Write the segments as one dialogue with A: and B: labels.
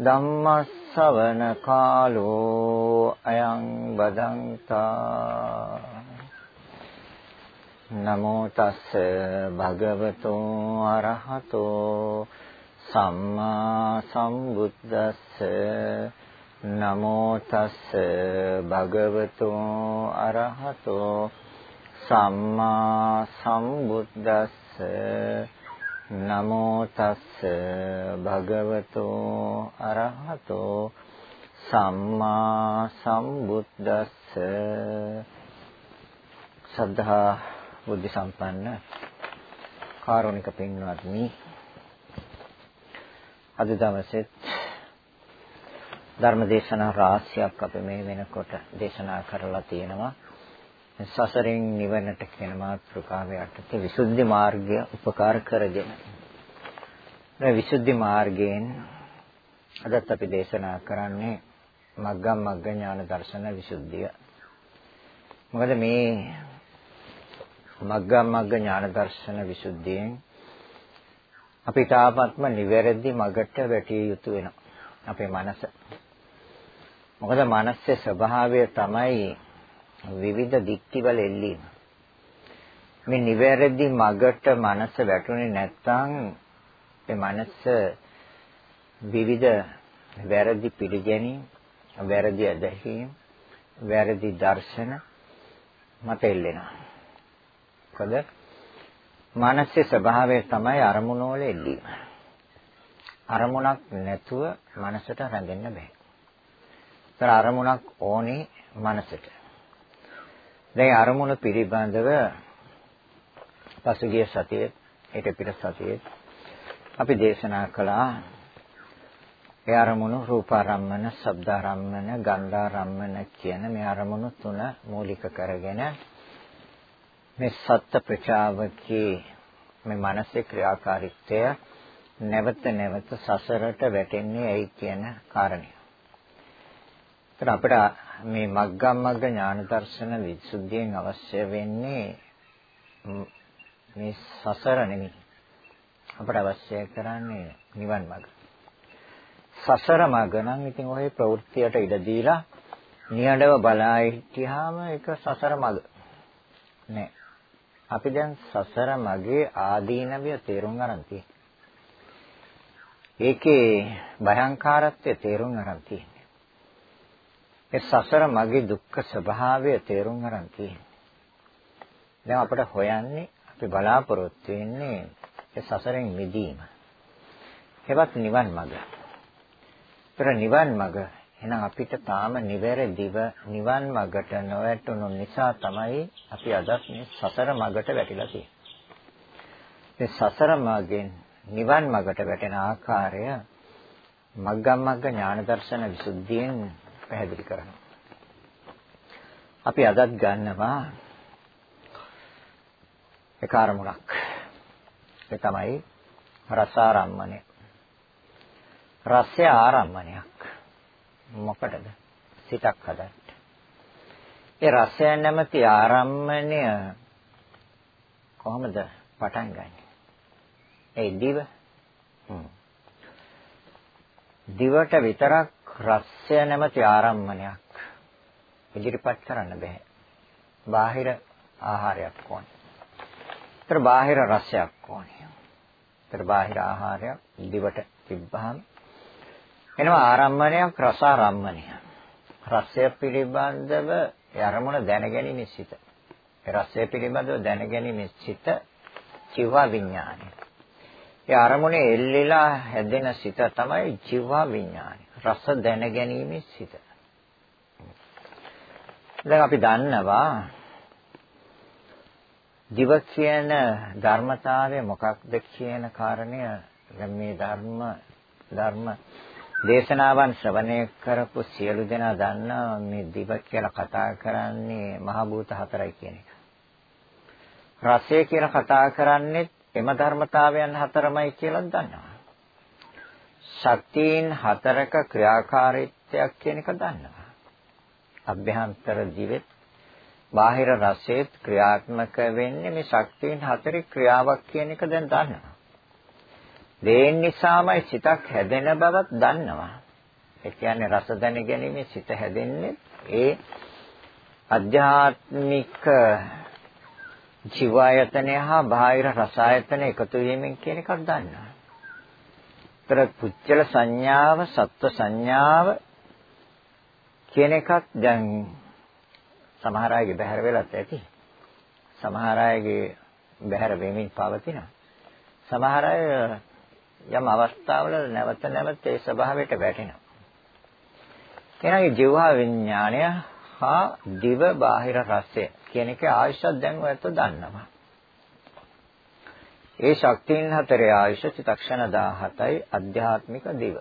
A: ධම්මස්සවන කාලෝ අයං බදන්තා නමෝ තස්ස භගවතෝ අරහතෝ සම්මා සම්බුද්දස්ස නමෝ තස්ස භගවතෝ අරහතෝ සම්මා සම්බුද්දස්ස නමෝ තස්ස භගවතෝ අරහතෝ සම්මා සම්බුද්දස්ස සද්ධා බුද්ධ සම්පන්න කාරුණික පින්වත්නි අද දවසෙත් ධර්ම දේශනා රාශියක් අපි මේ වෙනකොට දේශනා කරලා තියෙනවා. සසරින් නිවනට කියන මාතෘකාව යටතේ විසුද්ධි මාර්ගය උපකාර කරගෙන මේ විසුද්ධි මාර්ගයෙන් අදත් අපි දේශනා කරන්නේ මග්ගම් මග්ග ඥාන දර්ශන විසුද්ධිය. මොකද මේ මග්ගම් මග්ග ඥාන දර්ශන විසුද්ධියෙන් අපිට ආත්ම නිවැරදි මගට වැටිය යුතු වෙනවා. අපේ මනස මොකද මානසික ස්වභාවය තමයි විවිධ දික්තිවල එල්ලීම. මේ නිවැරදි මගට මනස වැටුනේ නැත්නම් ඒ මනස විවිධ වැරදි පිළිගැනීම්, වැරදි අදහිම්, වැරදි දර්ශන මත එල්ලෙනවා. මොකද මානසික ස්වභාවය තමයි අරමුණ වල එල්ලීම. අරමුණක් නැතුව මනසට රැඳෙන්න බෑ. ඒතර අරමුණක් ඕනේ මනසට. දැන් අරමුණ පිළිබඳව පසුගිය සතියේ ඊට පිට සතියේ අපි දේශනා කළා ඒ අරමුණු රූපාරම්මන, ශබ්දාරම්මන, ගන්ධාරම්මන කියන මේ අරමුණු තුන මූලික කරගෙන මේ සත්‍ය ප්‍රචාවකේ මේ මානසික ක්‍රියාකාරීත්වය නැවත නැවත සසරට වැටෙන්නේ ඇයි කියන කාරණය. ඒත් අපිට මේ මග්ගම් මග්ග ඥාන දර්ශන විසුද්ධියෙන් අවශ්‍ය වෙන්නේ මේ සසර නෙමෙයි. අපිට අවශ්‍ය කරන්නේ නිවන් මඟ. සසර මඟ නම් ඉතින් ඔය ප්‍රවෘත්තියට ඉඩ දීලා නියඬව බලා හිටියාම ඒක සසර මඟ නෑ. අපි දැන් සසර මගේ ආදීනවිය තේරුම් ගන්න තියෙන්නේ. ඒකේ භයංකාරත්වය තේරුම් ගන්න තියෙන්නේ. ඒ සසර මගේ දුක්ඛ ස්වභාවය තේරුම් ගන්න තියෙන්නේ. දැන් අපිට හොයන්නේ අපි බලාපොරොත්තු වෙන්නේ ඒ සසරෙන් මිදීම. ඒවත් නිවන් මඟ. ඒතර නිවන් මඟ එහෙනම් අපිට තාම නිවැරදිව නිවන් මඟට නොවැටුණු නිසා තමයි අපි අදත් මේ සසර මඟට වැටිලා තියෙන්නේ. මේ සසර මඟෙන් නිවන් මඟට වැටෙන ආකාරය මග්ගම් මග්ග ඥාන දර්ශන විසුද්ධියෙන් පැහැදිලි කරනවා. අපි අදත් ගන්නවා එක අරමුණක්. ඒ තමයි රසාරම්මණය. රසය ආරම්මණයක්. මොකටද? සිතක් හදන්න. ඒ රසය නැමැති ආරම්මණය කොහොමද පටන් ගන්නෙ? ඒ දිව. දිවට විතරක් රසය නැමැති ආරම්මණයක් ඉදිරිපත් කරන්න බෑ. බාහිර ආහාරයක් ඕනේ. ඒතර බාහිර රසයක් ඕනේ. ඒතර බාහිර ආහාරයක් දිවට තිබ්බහම එනවා ආරම්මණයක් රසාරම්මණය. රසය පිළිබඳව අරමුණ දැනගැනීමේ සිත. ඒ රසය පිළිබඳව දැනගැනීමේ සිත චිවා විඥානය. ඒ අරමුණේ එල්ලිලා හැදෙන සිත තමයි චිවා විඥානය. රස දැනගැනීමේ සිත. දැන් අපි දන්නවා දිව කියන ධර්මතාවය මොකක්ද කියන කාරණය දැන් මේ ධර්ම ධර්ම දේශනාවන් ශ්‍රවණය කරපු සියලු දෙනා දන්නා මේ දිව කියලා කතා කරන්නේ මහ භූත හතරයි කියන එක. රසය කියලා කතා කරන්නේ එම ධර්මතාවයන් හතරමයි කියලා දන්නවා. ශක්තියින් හතරක ක්‍රියාකාරීත්වයක් කියන එක දන්නවා. අභ්‍යන්තර දිවෙත් බාහිර රසෙත් ක්‍රියාත්මක වෙන්නේ මේ ශක්තියින් හතරේ ක්‍රියාවක් කියන එක දැන් දන්නවා. දේන් නිසාමයි සිතක් හැදෙන බවත් දන්නවා. ඒ කියන්නේ රස දැන ගැනීම සිත හැදෙන්නේ ඒ අධ්‍යාත්මික ජීවායතනය හා බාහිර රසායතන එකතු වීමෙන් කියන එකක් දන්නවා. ତර පුච්චල සංඥාව, සත්ව සංඥාව කියන එකක් දැන් සමහර අයගේ බහැර වෙලත් ඇති. සමහර අයගේ බහැර වෙමින් පවතිනවා. සමහර අය යම් අවස්ථාවල නැවත නැවත ඒ ස්වභාවයට වැටෙනවා. එනගේ ජීවහා විඥාණය හා දිව බාහිර රසය කියන එකේ ආයශත් දැන් ඔයත් දන්නවා. ඒ ශක්තියින් හතරේ ආයශ චිතක්ෂණ 17යි අධ්‍යාත්මික දිව.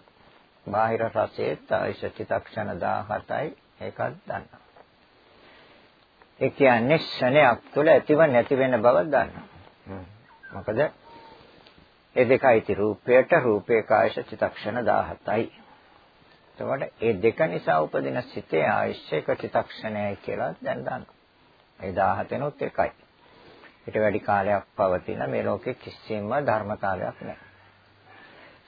A: බාහිර රසයේ ආයශ චිතක්ෂණ 17යි ඒකත් දන්නවා. ඒ කියන්නේ ශණයක් තුළ ඇතිව නැති වෙන බව දන්නවා. මොකද ඒ දෙකයි රූපයට රූපේ කායශ චිතක්ෂණ 17යි. එතකොට ඒ දෙක නිසා උපදින සිතේ ආයශ්‍යක චිතක්ෂණයයි කියලා දැන් දන්නවා. ඒ 17නොත් එකයි. ඊට වැඩි කාලයක් පවතින මේ ලෝකේ කිසිම ධර්මතාවයක් නැහැ.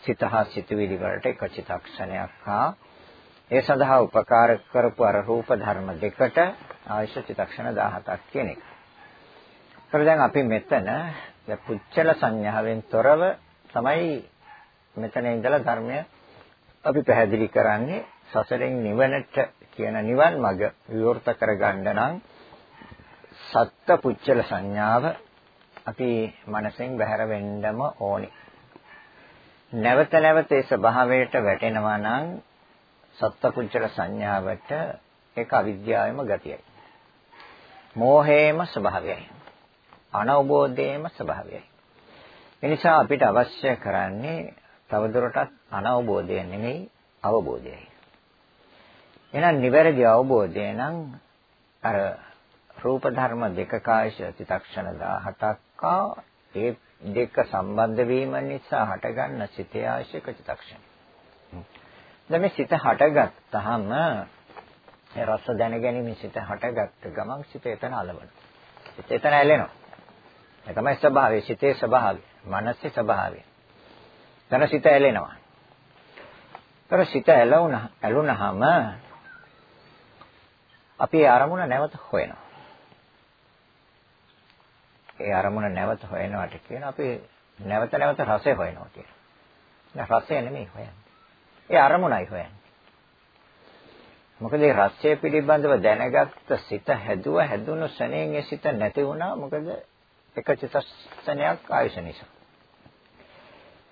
A: සිත හා සිතුවිලි වලට එක චිතක්ෂණයක් හා ඒ සඳහා උපකාර කරපු අර රූප ධර්ම දෙකට ආයශ චිතක්ෂණ 17ක් කියන එක. ඒතර දැන් අපි මෙතන පුච්චල සංඥාවෙන් තොරව තමයි මෙතන ඉඳලා ධර්මය අපි පැහැදිලි කරන්නේ සසරෙන් නිවනට කියන නිවන් මඟ විවෘත කරගන්න නම් සත්ත්ව පුච්චල සංඥාව අපි මනසෙන් බැහැර වෙන්නම ඕනේ. නැවත නැවත ඒ ස්වභාවයට වැටෙනවා නම් සත්ත්ව පුච්චල සංඥාවට ඒක අවිද්‍යාවෙම ගතියයි. මෝහේම ස්වභාවයයි. අනවබෝධයේම ස්වභාවයයි. එනිසා අපිට අවශ්‍ය කරන්නේ තවදුරටත් අනවබෝධය නෙමෙයි අවබෝධයයි. එහෙනම් නිවැරදි අවබෝධය නම් අර රූප ධර්ම දෙක කායශ චිතක්ෂණ 17ක් ඒ දෙක සම්බන්ධ වීම නිසා හටගන්න සිතේ ආශික චිතක්ෂණ. දැන් මේ සිත හටගත්තාම ඒ රස දැනගැනීමේ සිත හටගත්ත ගමන් සිත එතන අලවනවා. සිත එතන ඇලෙනවා. ඒ තමයි ස්වභාවය, සිතේ ස්වභාවය, මනසේ ස්වභාවය. එතන සිත ඇලෙනවා. ඒතර සිත ඇලුණා, ඇලුනහම අපි අරමුණ නැවත හොයනවා. ඒ අරමුණ නැවත හොයනවාට කියන අපි නැවත නැවත රසය හොයනවා කියන. දැන් රසය නෙමෙයි හොයන්නේ. ඒ අරමුණයි හොයන්නේ. මොකද මේ රසය පිළිබඳව දැනගත්ත සිත හැදුව හැදුණු ශණයෙන් ඒ සිත නැති වුණා මොකද එක චිත්තක්ෂණයක් ආයුෂ නිසා.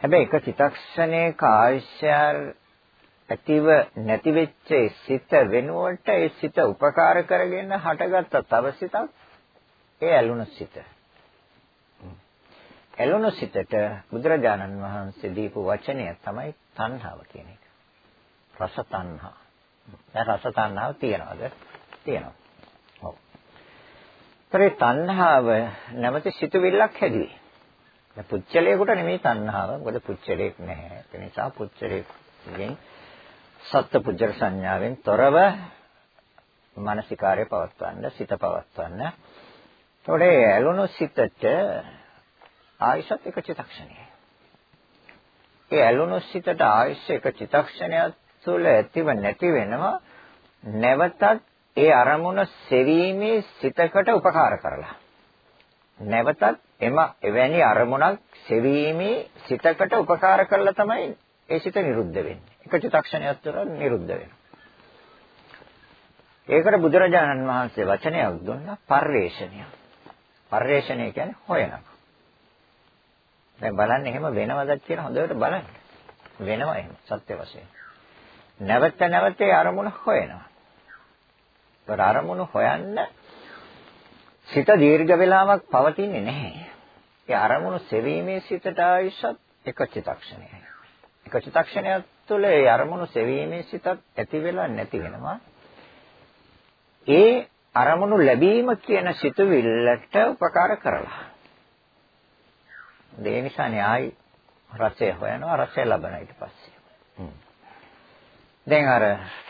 A: හැබැයි එක චිත්තක්ෂණයක ආයුෂය ඇතිව නැති වෙච්ච සිත වෙනුවට ඒ සිත උපකාර කරගෙන හටගත්ත තව සිතක් ඒ ඇලුණු සිත. ඇලුණු සිතට බුදුරජාණන් වහන්සේ දීපු වචනය තමයි තණ්හාව කියන එක. රස තණ්හා. දැන් රස තණ්හාව තියනවද? තියෙනවා. ඔව්. ඒතරේ තණ්හාව නැමැති සිතුවිල්ලක් හැදුවේ. දැන් පුච්චලයකට නෙමෙයි තණ්හාව. මොකද පුච්චලයක් නැහැ. ඒ නිසා පුච්චලයෙන් සත්ත්ව පුජ්‍යර සංඥාවෙන් තොරව මානසිකාර්ය පවත්වන්න, සිත පවත්වන්න. ඒතොරේ ඇලුණු සිතට ආයශත් එක චිත්තක්ෂණයයි. ඒ ඇලුණු සිතට ආයශ එක චිත්තක්ෂණයක් තුළ ඇතිව නැති වෙනවා නැවතත් ඒ අරමුණ සෙවීමේ සිතකට උපකාර කරලා නැවතත් එම එවැනි අරමුණක් සෙවීමේ සිතකට උපකාර කරලා තමයි ඒ සිත නිරුද්ධ වෙන්නේ. එක චිත්තක්ෂණයක් තුළ නිරුද්ධ වෙනවා. ඒකට බුදුරජාණන් වහන්සේ වචනයක් දුන්නා පර්යේෂණය. පර්යේෂණය කියන්නේ හොයනවා. දැන් බලන්න එහෙම වෙනවද කියලා හොඳට බලන්න. වෙනවා එහෙම සත්‍ය වශයෙන්. නැවත නැවත අරමුණ හොයනවා. ඒතර අරමුණ හොයන්න සිත දීර්ඝ වේලාවක් පවතින්නේ නැහැ. ඒ අරමුණු සෙවීමේ සිතට ආයශත් එක චිතක්ෂණයයි. එක චිත්තක්ෂණයක් තුළ ඒ අරමුණු සෙවීමේ සිතක් ඇති වෙලා නැති වෙනවා. ඒ අරමුණු ලැබීම කියන සිතුවිල්ලට උපකාර කරලා. ඒ නිසානේ ආයි රසය හොයනවා රසය ලබන ඊට පස්සේ. දැන් අර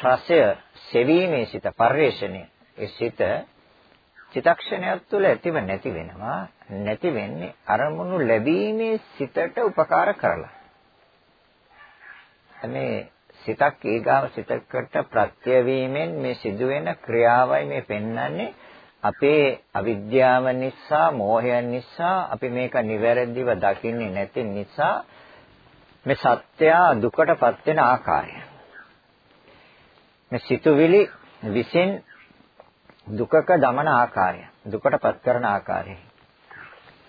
A: රසය සෙවීමේ සිත පරිශ්‍රණය ඒ සිත චිතක්ෂණයක් තුළ ඇතිව නැති වෙනවා. නැති වෙන්නේ අරමුණු ලැබීමේ සිතට උපකාර කරලා. මේ සිතක් ඊගාව සිතකට ප්‍රත්‍ය වීමෙන් මේ සිදුවෙන ක්‍රියාවයි මේ පෙන්වන්නේ. අපේ අවිද්‍යාව නිසා මෝහය නිසා අපි මේක නිවැරදිව දකින්නේ නැති නිසා මේ සත්‍ය දුකටපත් වෙන ආකාරය. මේ සිතුවිලි විසින් දුකක දමන ආකාරය දුකටපත් කරන ආකාරය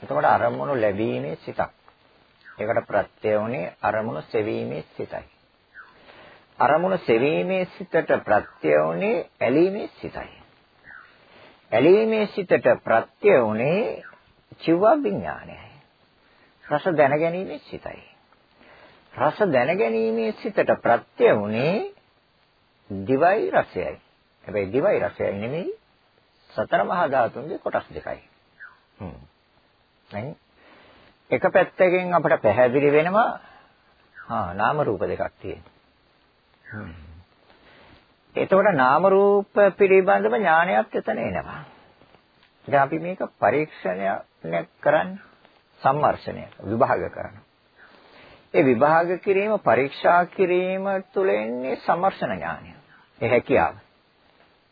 A: එතකොට අරමුණු ලැබීමේ සිතක් ඒකට ප්‍රත්‍ය වුණේ අරමුණු සෙවීමේ සිතයි අරමුණු සෙවීමේ සිතට ප්‍රත්‍ය වුණේ ඇලීමේ සිතයි ඇලීමේ සිතට ප්‍රත්‍ය වුණේ චිව විඥානයයි. රස දැනගැනීමේ සිතයි. රස දැනගැනීමේ සිතට ප්‍රත්‍ය වුණේ දිවයි රසයයි. හැබැයි දිවයි රසයයි නෙමෙයි සතර මහා ධාතුන්ගේ කොටස් දෙකයි. හ්ම්. දැන් එක පැත්තකින් අපිට පැහැදිලි වෙනවා ආ නාම රූප දෙකක් තියෙනවා. හ්ම්. එතකොට නාම රූප පිළිබඳව ඥානයක් එතන එනවා. දැන් අපි මේක පරීක්ෂණයක් කරන්නේ සම්මර්ෂණය විභාග කරනවා. ඒ විභාග කිරීම පරීක්ෂා කිරීම තුළ එන්නේ සම්මර්ෂණ ඥානය. ඒ හැකියාව.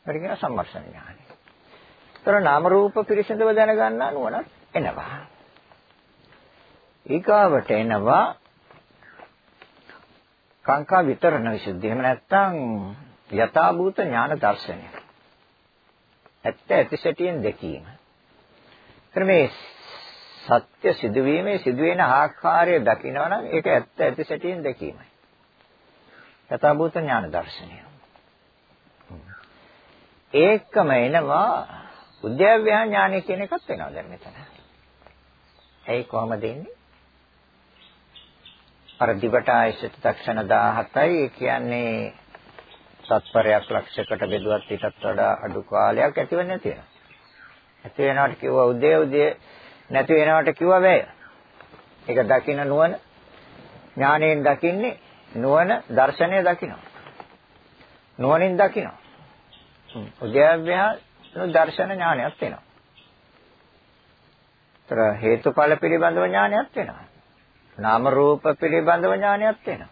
A: ඒකට කියන සම්මර්ෂණ ඥානය. ඒතර නාම රූප පිරිසිදුව දැනගන්න නුවණක් එනවා. ඊගාවට එනවා කාංකා විතරණ විසුද්ධිය. එහෙම නැත්නම් යථාභූත ඥාන දර්ශනය. ඇත්ත ඇතිසැටියෙන් දැකීම. එතන මේ සත්‍ය සිදුවීමේ සිදුවෙන ආකාරය දකිනවා නම් ඒක ඇත්ත ඇතිසැටියෙන් දැකීමයි. යථාභූත ඥාන දර්ශනය. ඒකම එනවා උද්‍යව්‍යා ඥානය කියන එකත් වෙනවා දැන් මෙතන. ඒ කොහොමද එන්නේ? අර දිවට ආයශිත තක්ෂණ 17යි ඒ කියන්නේ තත්පරයක් ලක්ෂයකට බෙදුවත් ඊටත් වඩා අඩු කාලයක් ඇතිව නැති වෙනවා. ඇති වෙනවට කිව්වා උදේ උදේ නැති වෙනවට කිව්වා වැය. ඒක දකින්න නුවණ ඥාණයෙන් දකින්නේ නුවණ දර්ශනය දකිනවා. නුවණින් දකිනවා. උද්‍යව්‍යා දර්ශන ඥානයක් වෙනවා. ତර හේතුඵල පිළිබඳව ඥානයක් වෙනවා. නාම රූප පිළිබඳව ඥානයක් වෙනවා.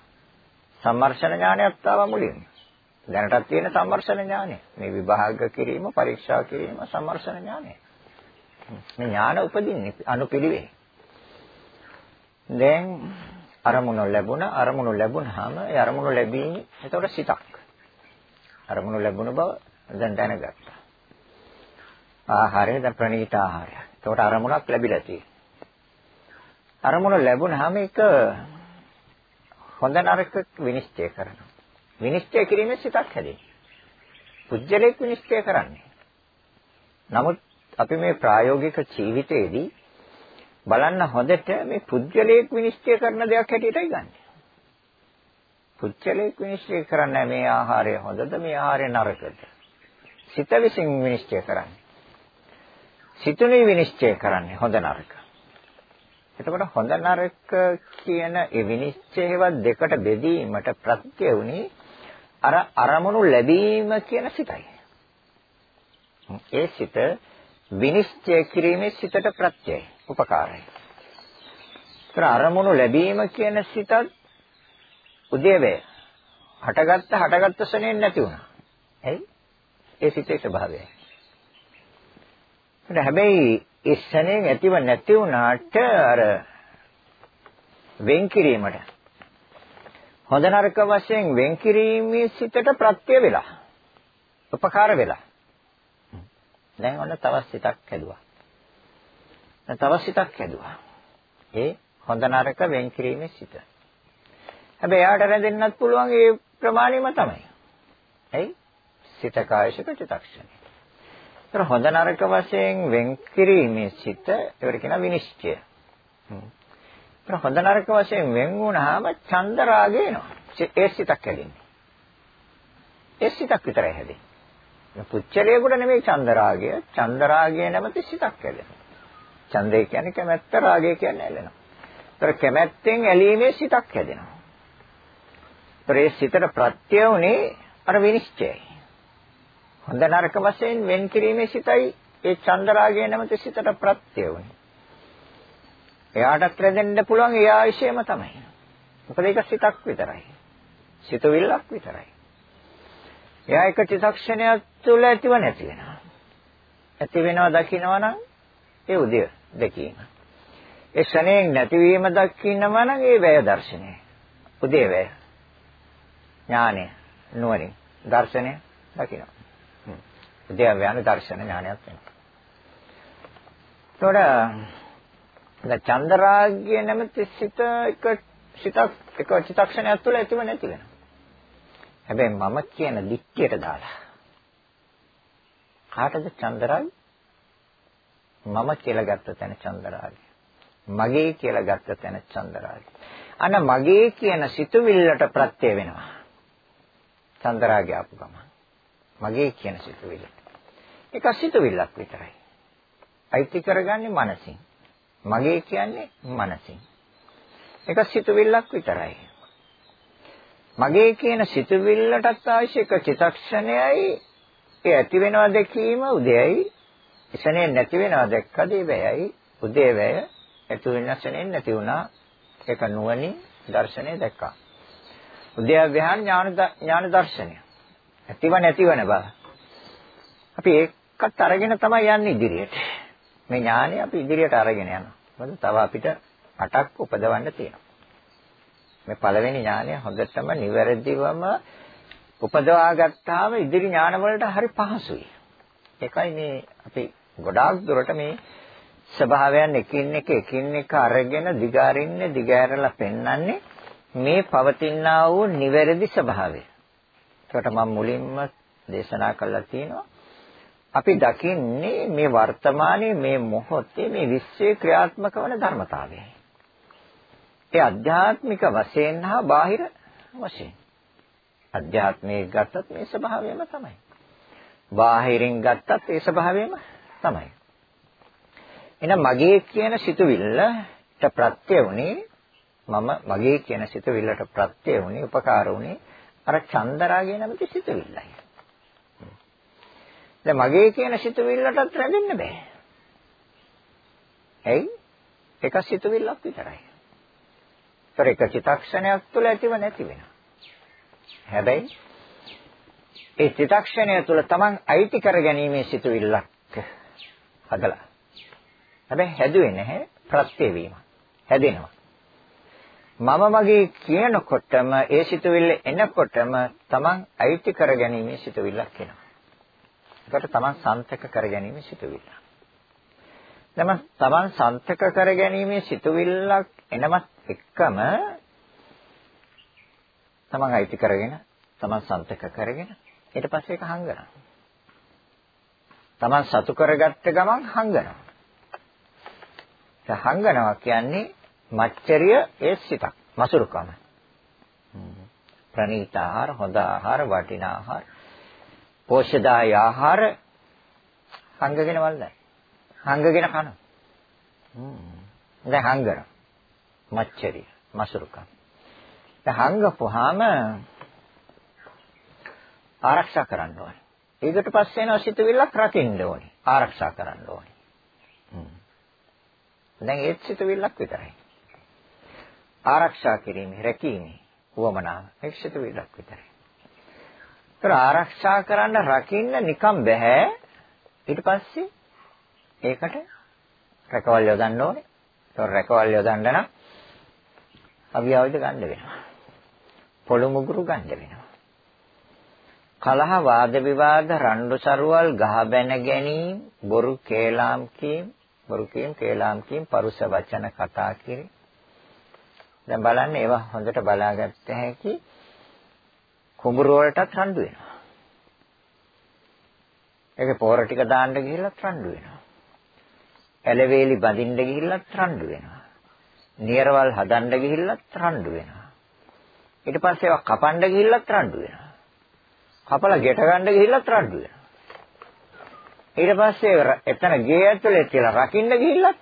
A: සම්මර්ෂණ ඥානයක් තාව මුලින්ම. දැනටත් තියෙන සම්මර්ෂණ ඥානය. මේ විභාග කිරීම, පරීක්ෂා කිරීම සම්මර්ෂණ ඥානය. මේ ඥාන උපදින්නේ අනුපිළිවෙල. දැන් අරමුණු ලැබුණ අරමුණු ලැබුණාම ඒ අරමුණු ලැබීම එතකොට සිතක්. අරමුණු ලැබුණ බව දැන් දැනගත්තා. ආහාරය දැන් ප්‍රණීත ආහාරය. එතකොට අරමුණක් ලැබිලා තියෙනවා. අරමුණ ලැබුණාම ඒක හොඳ නරක විනිශ්චය කරනවා. විනිශ්චය කිරීමේ සිතක් හැදෙන්නේ. පුජ්‍යලෙක් විනිශ්චය කරන්නේ. නමුත් අපි මේ ප්‍රායෝගික ජීවිතයේදී බලන්න හොඳට මේ පුජ්‍යලෙක් විනිශ්චය කරන දෙයක් හැටියටයි ගන්න. පුජ්‍යලෙක් විනිශ්චය කරන්නේ මේ ආහාරය හොඳද මේ ආහාරය නරකද? සිත විසින් විනිශ්චය කරන්නේ. සිතුනේ විනිශ්චය කරන්නේ හොඳ නරක. එතකොට හොඳ නරක කියන ඒ විනිශ්චයවත් දෙකට බෙදීමට ප්‍රත්‍ය වුණේ අර අරමුණු ලැබීම කියන සිතයි. ඒ සිත විනිශ්චය කිරීමේ සිතට ප්‍රත්‍යයයි උපකාරයි. ඒතර අරමුණු ලැබීම කියන සිතත් උදේවේ හටගත්ත හටගත්ත සෙනෙන් නැති වුණා. ඇයි? ඒ සිතේ ස්වභාවයයි. හැබැයි ඒ සෙනෙන් ඇතිව නැති වුණාට අර වෙන් කිරීමට හොඳ නරක වශයෙන් වෙන් කිරීමේ සිතට ප්‍රත්‍ය වෙලා උපකාර වෙලා. දැන් ඔන්න තවත් සිතක් හැදුවා. දැන් තවත් සිතක් හැදුවා. ඒ හොඳ නරක වෙන් කිරීමේ සිත. හැබැයි යාට රැඳෙන්නත් පුළුවන් ඒ ප්‍රමාණයම තමයි. ඇයි? සිත කායශක චිතක්ෂණය ඒතර හොඳ නරක වශයෙන් වෙන් කිරීමේ සිත ඒකට කියන විනිශ්චය ඒක හොඳ නරක වශයෙන් වෙන් වුණාම චන්ද රාගය එනවා. ඒ සිතක් හැදෙන්නේ. ඒ සිතක් විතරයි හැදෙන්නේ. පුච්චලයකට නෙමෙයි චන්ද රාගය. චන්ද රාගය නැමැති සිතක් හැදෙනවා. ඡන්දය කියන්නේ කැමැත්ත රාගය කියන්නේ ඇලෙනවා. ඒතර කැමැත්තෙන් ඇලීමේ සිතක් හැදෙනවා. ඒතර ඒ සිතට ප්‍රත්‍ය උනේ අර විනිශ්චයයි. හොඳ නරක වශයෙන් වෙන් කිරීමේ සිතයි ඒ චන්දරාගය නැමැති සිතට ප්‍රත්‍ය උනේ. එයාටත් රැඳෙන්න පුළුවන් ඒ ආයශයම තමයි. මොකද ඒක සිතක් විතරයි. සිතුවිල්ලක් විතරයි. එයා එක චිත්තක්ෂණයක් තුළ ඇතිව නැති වෙනවා. ඇති වෙනවා දකින්නවා නම් ඒ උදය දැකීම. ඒ ක්ෂණයෙන් නැතිවීම දකින්නවා නම් ඒ වැය දර්ශනය. උදේ වැය. ඥානය නුවණින් දර්ශනය දකිනවා. උදේ වැයන දර්ශන ඥානයක් වෙනවා. එතකොට චන්දරාගය නැමැති සිත එක සිතක් එක චිත්තක්ෂණයක් තුළ ඇතිව නැති වෙනවා. හැබැයි මම කියන දික්කියට දාලා කාටද චන්දරාගය? මම කියලා ගත්ත තැන චන්දරාගය. මගේ කියලා ගත්ත තැන චන්දරාගය. අන්න මගේ කියන සිතුවිල්ලට ප්‍රත්‍ය වෙනවා. චන්දරාගය ආපු ගමන්. මගේ කියන සිතුවිල්ල. ඒක සිතුවිල්ලක් විතරයි. අයිති කරගන්නේ මනසින්. මගේ කියන්නේ මනසින්. ඒක සිතුවිල්ලක් විතරයි. මගේ කියන සිතුවිල්ලටත් අවශ්‍ය එක චිතක්ෂණයයි ඒ ඇති වෙනවා දැකීම උදේයි එසනේ නැති වෙනවා දැක්කද ඒ වැයයි උදේ වැය ඇති වෙනසනේ නැති වුණා ඒක නුවණින් දර්ශනය දැක්කා උදේ ව්‍යහාන ඥාන ඥාන දර්ශනය ඇතිව නැතිවන බව අපි ඒකත් අරගෙන තමයි යන්නේ ඉදිරියට මේ ඥානය අපි ඉදිරියට අරගෙන යනවා මොකද තව අපිට අටක් උපදවන්න තියෙනවා මේ පළවෙනි ඥානය හොඳටම නිවැරදිවම උපදවා ගත්තාම ඉදිරි ඥාන වලට හරි පහසුයි. ඒකයි මේ අපි ගොඩාක් දුරට මේ ස්වභාවයන් එකින් එක එකින් එක අරගෙන දිගාරින්නේ දිගෑරලා පෙන්වන්නේ මේ පවතිනා වූ නිවැරදි ස්වභාවය. ඒකට මම මුලින්ම දේශනා කළා තියෙනවා අපි දකින්නේ මේ වර්තමානයේ මේ මොහොතේ මේ විශ්වයේ ක්‍රියාත්මක වන ධර්මතාවයයි. ඒ අධ්‍යාත්මික වශයෙන් හා බාහිර වශයෙන්. අධ්‍යාත්මයේ ගත්තත් මේ ස්වභාවයම තමයි. බාහිරින් ගත්තත් ඒ ස්වභාවයම තමයි. එහෙනම් මගේ කියන සිතුවිල්ලට ප්‍රත්‍ය වුණේ මම මගේ කියන සිතුවිල්ලට ප්‍රත්‍ය වුණේ උපකාර වුණේ අර චන්දරාගය නැමැති සිතුවිල්ලයි. දැන් මගේ කියන සිතුවිල්ලටත් රැඳෙන්න බෑ. ඇයි? එක සිතුවිල්ලක් විතරයි. ඒතර එක චිතක්ෂණයක් තුළ ඇතිව නැති වෙනවා. හැබැයි ඒ චිතක්ෂණය තුළ Taman අයිති කරගැනීමේ සිතුවිල්ලක් හදලා. හැබැයි හැදුවේ නැහැ ප්‍රත්‍ය වීම. හැදෙනවා. මම මගේ කියනකොටම ඒ සිතුවිල්ල එනකොටම Taman අයිති කරගැනීමේ සිතුවිල්ලක් එනවා. ඒකට Taman සන්තක කරගැනීමේ සිතුවිල්ල. දැන් Taman සන්තක කරගැනීමේ සිතුවිල්ලක් එනමත් එක්කම තමන් අයිති කරගෙන තමන් සන්තක කරගෙන ඊට පස්සේ ඒක හංගනවා. තමන් සතු කරගත්ත ගමන් හංගනවා. ඒ හංගනවා කියන්නේ මච්චරිය ඒ සිතක් මසුරුකම. ප්‍රණීත ආහාර, හොඳ ආහාර, වටිනා ආහාර, පෝෂ්‍යදාය ආහාර හංගගෙන වල්දයි. හංගගෙන කනවා. දැන් හංගනවා. මච්චරිය මසුරුකම්. දැන් හංගපුවාම ආරක්ෂා කරන්න ඕනේ. ඊකට පස්සේ එනවා සිතුවිල්ලක් රකින්න ඕනේ. ආරක්ෂා කරන්න ඕනේ. දැන් ඒත් සිතුවිල්ලක් විතරයි. ආරක්ෂා කිරීමේ රැකීමේ උවමනාව ඒක සිතුවිල්ලක් විතරයි. ඒතර ආරක්ෂා කරන්න රකින්න නිකම් බෑ. ඊට පස්සේ ඒකට රැකවල් යොදන්න ඕනේ. ඒතර රැකවල් යොදන්න නම් අවියාවද ගන්න වෙනවා. පොළු මුගුරු ගන්න වෙනවා. කලහ වාද විවාද රණ්ඩු සරුවල් ගහ බැන ගැනීම බොරු කේලාම් කීම් බොරු කීම් කේලාම් කීම් පරුස වචන කතා කිරීම දැන් බලන්න ඒවා හොඳට බලාගත්ත හැකි කුඹුර වලටත් රණ්ඩු වෙනවා ඒකේ පොර ටික දාන්න ගිහිල්ලත් රණ්ඩු වෙනවා එළවේලි බඳින්න ගිහිල්ලත් රණ්ඩු වෙනවා නියරවල් හදන්න ගිහිල්ලත් රණ්ඩු වෙනවා. ඊට පස්සේ ඒවා කපන්න ගිහිල්ලත් රණ්ඩු වෙනවා. කපලා ගෙට ගන්න ගිහිල්ලත් රණ්ඩු වෙනවා. ඊට පස්සේ එතන ගේ ඇතුලේ තියලා රකින්න ගිහිල්ලත්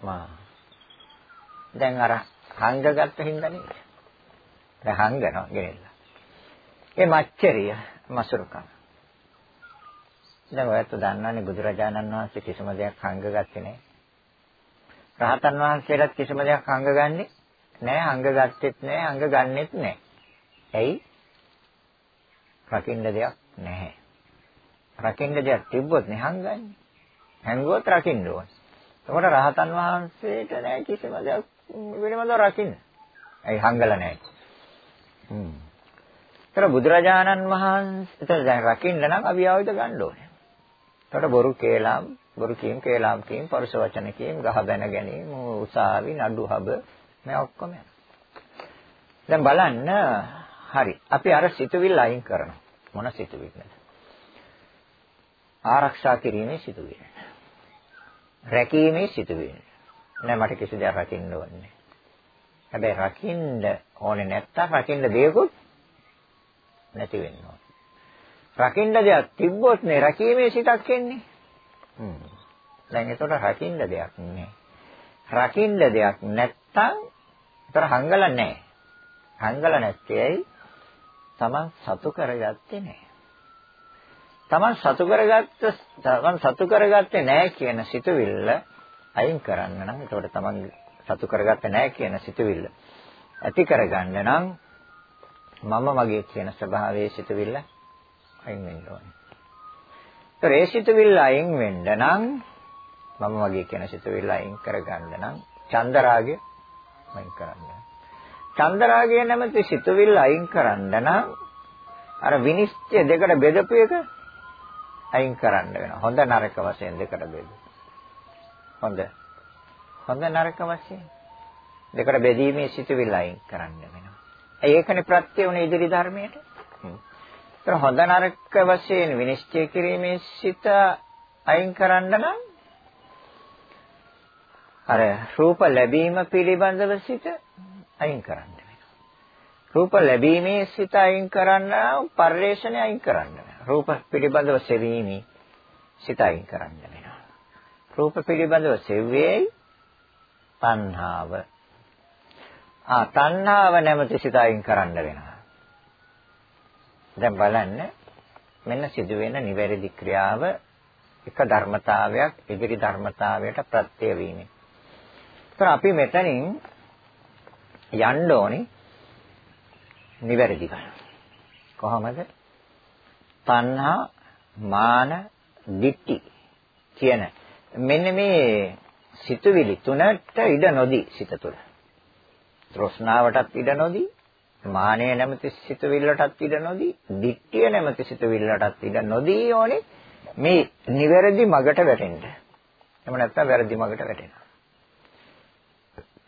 A: මා දැන් අර හංගගත්ත හින්දා නේද? දැන් හංගනවා ගෙනෙල්ලා. ඒ මච්චරිය මසුරුකම. දැන් ඔයත් දන්නවනේ බුදුරජාණන් වහන්සේ කිසිම දෙයක් හංගගත්තේ නැහැ. රහතන් වහන්සේලාත් කිසිම දෙයක් හංගගන්නේ නැහැ, හංගගත්තෙත් නැහැ, හංගගන්නෙත් නැහැ. ඇයි? රකින්න දෙයක් නැහැ. රකින්න දෙයක් තිබ්බොත් නේ හංගන්නේ. හැංගුවොත් රකින්න ඕනේ. එතකොට රහතන් වහන්සේට නැහැ කිසිම දෙයක් වෙනමද රකින්න. ඇයි හංගලා නැහැ. හ්ම්. ඒතර බුදුරජාණන් වහන්සේ දැන් රකින්න නම් අවියාවිද ගන්න ඕනේ. එතකොට බොරු කේලම්, බොරු කීම් කේලම් කීම්, පරුෂ වචන කීම්, ගහ බැන ගැනීම, උසාවි, නඩු හබ මේ ඔක්කොම දැන් බලන්න හරි. අපි අර සිතුවිල්ල අයින් කරනවා. මොන සිතුවිල්ලද? ආරක්ෂා කිරීමේ සිතුවිල්ල. රැකීමේ සිතුවිල්ල. නෑ මට කිසි දෙයක් රකින්න ඕනේ. හැබැයි රකින්න ඕනේ නැත්තම් රකින්න දෙයක්වත් නැති වෙන්න ඕනේ. රකින්න දෙයක් තිබ්බොත් නේ රැකීමේ සිතක් එන්නේ. හ්ම්. දැන් ඒතකොට රකින්න දෙයක් නෑ. රකින්න දෙයක් නැත්තම් ඒතර හංගලා නෑ. හංගලා නැත්තේ ඇයි? Taman සතු කරගත්තේ නෑ. Taman සතු කරගත්ත Taman සතු කරගත්තේ නෑ කියන සිතුවිල්ල අයින් කරන්න නම් ඒකට තමන් සතු කරගත්තේ නැහැ කියන සිතුවිල්ල ඇති කරගන්න නම් මම මගේ කියන ස්වභාවයේ සිතුවිල්ල අයින් වෙන්න ඕනේ. ඒතර ඒ සිතුවිල්ල අයින් වෙන්න නම් මම මගේ කියන සිතුවිල්ල අයින් කරගන්න නම් චන්දරාගය අයින් කරන්න. චන්දරාගය නැමැති සිතුවිල්ල අයින් කරන්න නම් අර විනිශ්චය දෙකට බෙදපු එක අයින් කරන්න වෙනවා. හොඳ නරක වශයෙන් දෙකට බෙදලා. හොඳ. හොඳ නරක වශයෙන් දෙකට බෙදීමේ සිතුවිල්ල අයින් කරන්න වෙනවා. ඒකනේ ප්‍රත්‍ය වුණ ඉදිරි ධර්මයට. ඒතර හොඳ නරක වශයෙන් විනිශ්චය කිරීමේ සිත අයින් කරන්න නම් අර රූප ලැබීම පිළිබඳව සිත අයින් කරන්න වෙනවා. රූප ලැබීමේ සිත අයින් කරන්න පරිේශණය අයින් කරන්න වෙනවා. රූප පිළිබඳව සෙවීමේ සිත අයින් කරන්න වෙනවා. රූප පිළිබඳව සෙව්වේයි තණ්හාව. ආ තණ්හාව නැමැති සිත අයින් කරන්න වෙනවා. දැන් බලන්න මෙන්න සිදුවෙන නිවැරදි ක්‍රියාව එක ධර්මතාවයක් ඉදිරි ධර්මතාවයට ප්‍රත්‍ය වීමෙන්. ඒතර අපි මෙතනින් යන්න ඕනේ නිවැරදිව. කොහොමද? තණ්හා මාන දිට්ඨි කියන මෙන්න මේ සිතුවිලි තුනට ඉඩ නොදී සිත තුළ. තෘෂ්ණාවටත් ඉඩ නොදී, මානය නැමැති සිතුවිල්ලටත් ඉඩ නොදී, ditthිය නැමැති සිතුවිල්ලටත් ඉඩ නොදී ඕනේ මේ නිවැරදි මගට වැටෙන්න. එහෙම නැත්නම් වැරදි මගට වැටෙනවා.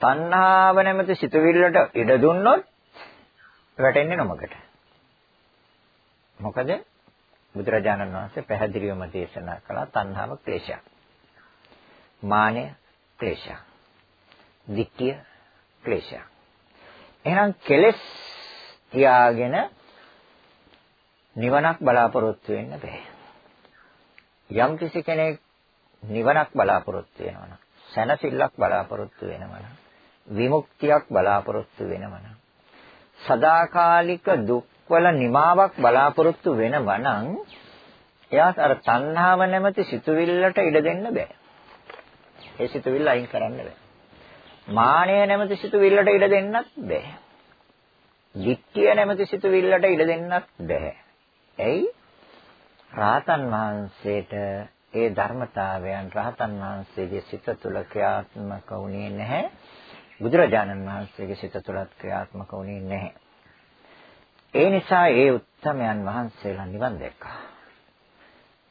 A: තණ්හාව නැමැති සිතුවිල්ලට ඉඩ දුන්නොත් වැටෙන්නේ නොමගට. මොකද බුදුරජාණන් වහන්සේ පැහැදිලිවම දේශනා කළා තණ්හාව ක්ලේශයක්. මානය ක්ලේශයක්. ditthිය ක්ලේශයක්. එහෙනම් කෙලස් තියාගෙන නිවනක් බලාපොරොත්තු වෙන්න බෑ. යම් කිසි කෙනෙක් නිවනක් බලාපොරොත්තු වෙනවා නම් සැනසෙල්ලක් බලාපොරොත්තු වෙනවා නම් විමුක්තියක් බලාපොරොත්තු වෙනවා නම් සදාකාලික දුක්වල නිමාවක් බලාපොරොත්තු වෙනවා නම් එයාට අර තණ්හාව නැමැති සිතුවිල්ලට ඉඩ දෙන්න බෑ. ඒ සිතුවිල්ල අයින් කරන්න බෑ. මානය නැමැති සිතුවිල්ලට ඉඩ දෙන්නත් බෑ. ditthිය නැමැති සිතුවිල්ලට ඉඩ දෙන්නත් බෑ. ඇයි? රාතන් වහන්සේට ඒ ධර්මතාවයන් රහතන් වහන්සේගේ සිත තුළ ක්‍රියාත්මක වුණේ නැහැ. බුදුරජාණන් වහන්සේගේ සිත තුළත් ක්‍රියාත්මක වුණේ නැහැ. ඒ නිසා ඒ උත්තමයන් වහන්සේලා නිවන් දැක්කා.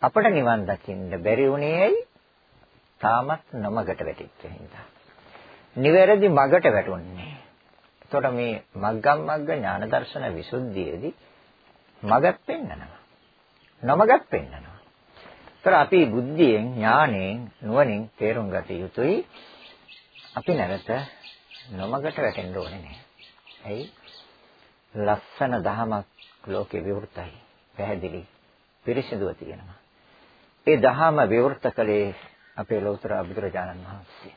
A: අපට නිවන් දකින්න බැරි වුණේ ඇයි? තාමත් නොමගට වැටිච්ච හින්දා. නිවැරදි මගට වැටුන්නේ. එතකොට මේ මග්ගම් මග්ග ඥාන දර්ශන විසුද්ධියේදී මගක් පෙන්නනවා. නොමගක් පෙන්නනවා. ඒතර අපි බුද්ධියෙන් ඥාණයෙන් නුවණින් තේරුම් ගත යුතුයි අපි නැවත නොමගට වැටෙන්න ඕනේ නෑ. ඇයි? ලස්සන දහමක් ලෝකේ විවෘතයි. පැහැදිලි. පිරිසිදුව තියෙනවා. ඒ දහම විවෘත කළේ අපේ ලෞතර බුදුරජාණන් වහන්සේ.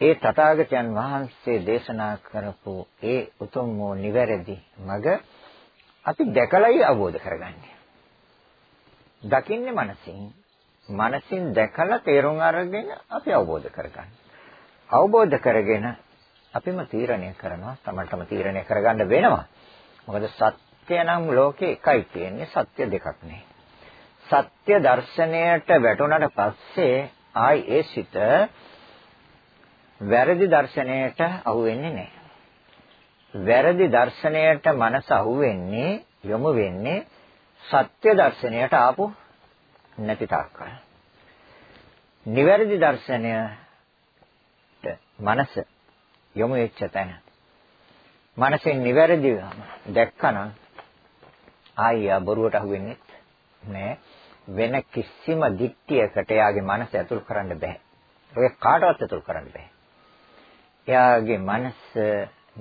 A: ඒ තථාගතයන් වහන්සේ දේශනා කරපු ඒ උතුම් වූ නිවැරදි මඟ අපි දැකලයි අවබෝධ කරගන්නේ. දකින්නේ මනසින්. මනසින් දැකලා තේරුම් අරගෙන අපි අවබෝධ කරගන්න. අවබෝධ කරගෙන අපිම තීරණය කරනවා. තමන්ටම තීරණය කරගන්න වෙනවා. මොකද සත්‍ය නම් ලෝකේ එකයි තියෙන්නේ. සත්‍ය දෙකක් නෙවෙයි. සත්‍ය දර්ශනයට වැටුණාට පස්සේ ආයි ඒ සිත වැරදි දර්ශනයට අහු වෙන්නේ නැහැ. වැරදි දර්ශනයට මනස අහු වෙන්නේ යොමු වෙන්නේ සත්‍ය දර්ශනයට ආපු නැති තාක්කල්. නිවැරදි දර්ශනයට මනස යොමු වෙච්ච තැන මනසෙන් නිවැරදි දැක්කනම් ආයියා බොරුවට අහු වෙන්නේ නැහැ. වෙන කිසිම දික්තියකට යාගේ මනස ඇතුල් කරන්න බෑ. ඔය කාටවත් ඇතුල් කරන්න බෑ. එයාගේ මනස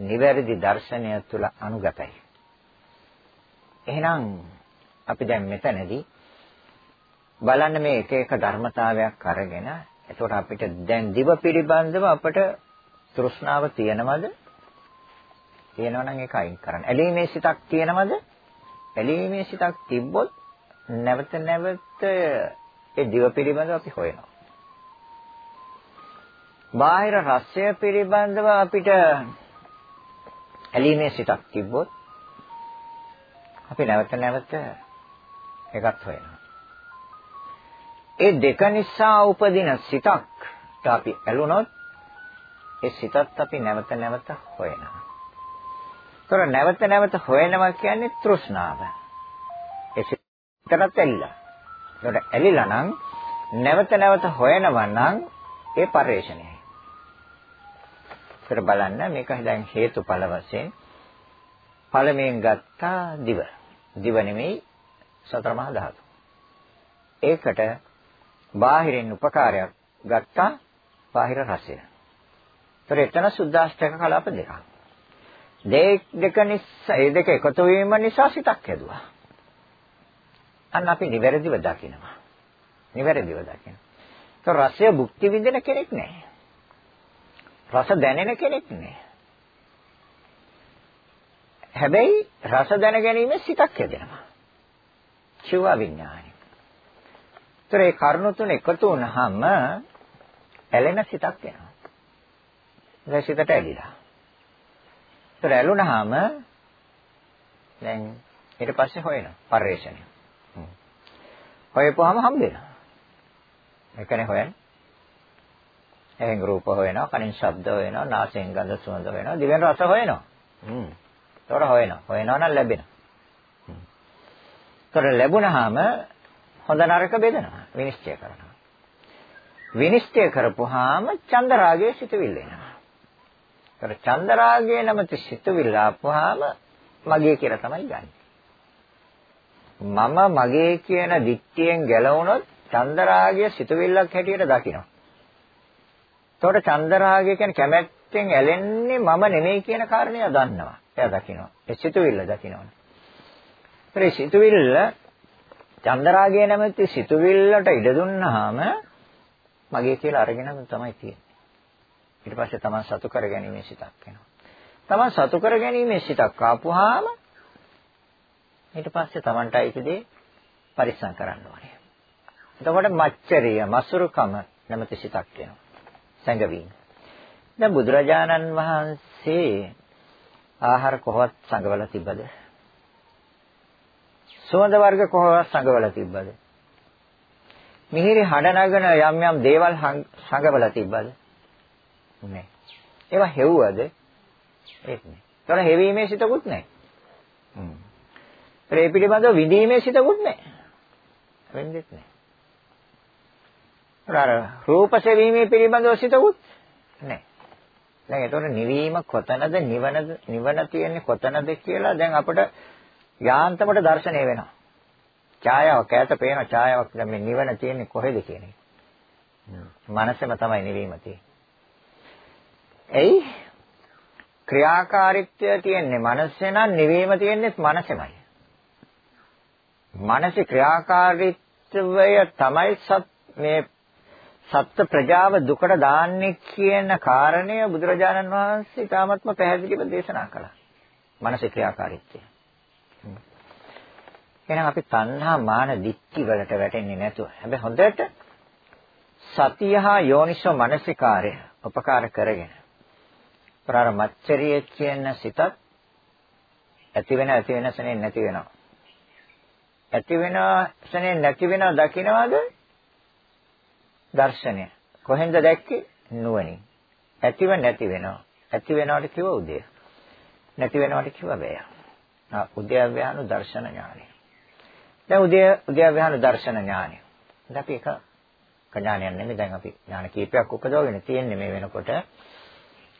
A: නිවැරදි දර්ශනය තුළ අනුගතයි. එහෙනම් අපි දැන් මෙතනදී බලන්න මේ එක එක ධර්මතාවයක් අරගෙන එතකොට අපිට දැන් දිව පිළිබඳව අපට තෘෂ්ණාව තියෙනවද? තියෙනවා නම් ඒක අයින් කරන්න. ඇලීමේ සිතක් තියෙනවද? ඇලීමේ සිතක් තිබ්බොත් නැවත නැවත ඒ දිව පිළිබඳව අපි හොයනවා. බාහිර රසය පිළිබඳව අපිට ඇලීමේ සිතක් තිබ්බොත් අපි නැවත නැවත එකක් හොයනවා. ඒ දෙක නිසා උපදින සිතක් අපි ඇලුනොත් ඒ සිතත් අපි නැවත නැවත හොයනවා. ඒතර නැවත නැවත හොයනවා කියන්නේ තෘෂ්ණාව. ඒ සිතට ඇලිලා. ඒකට ඇලිලා නම් නැවත නැවත හොයනවා නම් ඒ පරිශ්‍රණයයි. ඒතර බලන්න මේක දැන් හේතුඵල වශයෙන් පළමුවෙන් ගත්තා දිව. දිව නෙමෙයි සතර මහා ධාතු. ඒකට බාහිරින් උපකාරයක් ගත්තා බාහිර රසය. ඒතර එතන සුද්දාෂ්ටක කලාප දෙකක්. දෙක දෙක නිසා ඒ දෙක එකතු වීම නිසා සිතක් හැදුවා. අන්න අපි නිවැරදිව දකිනවා. නිවැරදිව දකිනවා. ඒතර රසය භුක්ති විඳින කෙනෙක් නැහැ. රස දැනෙන කෙනෙක් නෑ. හැබැයි රස දැන ගැනීම සිතක් හැදෙනවා. චිව විඥානයි. ඒතර ඒ කරුණු තුන එකතු වුනහම ඇලෙන සිතක් එනවා. ඒ සිතට ඇලිලා. ඒතර ඇලුනහම දැන් ඊට පස්සේ හොයනවා පරිශ්‍රණය. හොයපුවාම හම්බ වෙනවා. ඒකනේ හොයන්නේ. එහෙන් රූප හොයනවා, කනින් ශබ්ද හොයනවා, නාසයෙන් ගඳ සුවඳ හොයනවා, දිවෙන් රස හොයනවා. හ්ම්. ඒතකොට හොයනවා. හොයනවා නම් ලැබෙනවා. හ්ම්. ඒතකොට ලැබුණාම හොඳ නරක බෙදනවා, විනිශ්චය කරනවා. විනිශ්චය කරපුවාම චන්දරාගයේ සිටවිල්ල එනවා. ඒතකොට චන්දරාගයේ නැමැති සිටවිල්ල ආපුවාම මගේ කියලා තමයි ගන්නේ. මම මගේ කියන දික්තියෙන් ගැලවුණොත් චන්දරාගය සිටවිල්ලක් හැටියට දකිනවා. එතකොට චන්දරාගය කියන්නේ කැමැත්තෙන් ඇලෙන්නේ මම නෙමෙයි කියන කාරණය දන්නවා. එයා දකිනවා. ඒ සිතුවිල්ල දකිනවනේ. ඒ සිතුවිල්ල චන්දරාගය නැමැති සිතුවිල්ලට ඉඩ දුන්නාම මගේ කියලා අරගෙන තමයි තියෙන්නේ. ඊට පස්සේ තමන් සතු කර ගැනීමේ සිතක් එනවා. තමන් සතු කර ගැනීමේ සිතක් ආපුවාම ඊට පස්සේ තමන්ට අයිතිදී පරිස්සම් කරන්න ඕනේ. එතකොට මච්චරිය මසුරුකම නැමැති සිතක් එනවා. සැඟවීම. දැන් බුදුරජාණන් වහන්සේ ආහාර කොහොමද සංගවලා තිබ්බද? සුවඳ වර්ග කොහොමද සංගවලා තිබ්බද? මිහිරි හඬ නගන යම් යම් දේවල් සංගවලා තිබ්බද? නෑ. ඒවා හෙව්වද? ඒත් නෑ. ඒතර හෙවීමේ සිතකුත් නෑ. හ්ම්. ඒ පිළිබඳව විඳීමේ සිතකුත් නෑ. වෙන්නෙත් නෑ. අර රූප සෙවීමේ පිළිබඳව සිතකුත් නැහැ. දැන් ඒතකොට නිවීම කොතනද නිවනද නිවන තියෙන්නේ කොතනද කියලා දැන් අපිට යාන්තමට දැర్శණය වෙනවා. ඡායාවක් ඈත පේන ඡායාවක් දැන් මේ නිවන තියෙන්නේ කොහෙද කියන එක. මනසෙම තමයි නිවීම තියෙන්නේ. එයි ක්‍රියාකාරීත්වය තියෙන්නේ මනසේ නම් නිවීම තියෙන්නේ මනසෙමයි. මානසික ක්‍රියාකාරීත්වය තමයි සත් මේ සත්ත්ව ප්‍රජාව දුකට දාන්නේ කියන කාරණය බුදුරජාණන් වහන්සේ තාමත්ම පැහැදිලිව දේශනා කළා. මානසික ක්‍රියාකාරීත්වය. එහෙනම් අපි තණ්හා මාන දික්ටි වලට වැටෙන්නේ නැතුව හැබැයි හොඳට සතිය හා යෝනිසෝ මනසිකාරය උපකාර කරගෙන ප්‍රාර මච්චරිය කියන සිතත් ඇති වෙන ඇති වෙන සනේ නැති වෙනවා. ඇති වෙන සනේ නැති වෙනවා දකින්නවද? දර්ශනය. කොහෙන්ද දැක්කේ? නුවණින්. ඇතිව නැති වෙනවා. ඇති වෙනවට කිව්ව උදය. නැති වෙනවට කිව්ව බෑ. ආ උද්‍යව්‍යානු දර්ශන ඥානය. දැන් උදය උද්‍යව්‍යානු දර්ශන ඥානය. දැන් අපි එක ඥානයක් නෙමෙයි දැන් අපි ඥාන කීපයක් උපදවගෙන තියෙන්නේ මේ වෙනකොට. ඒ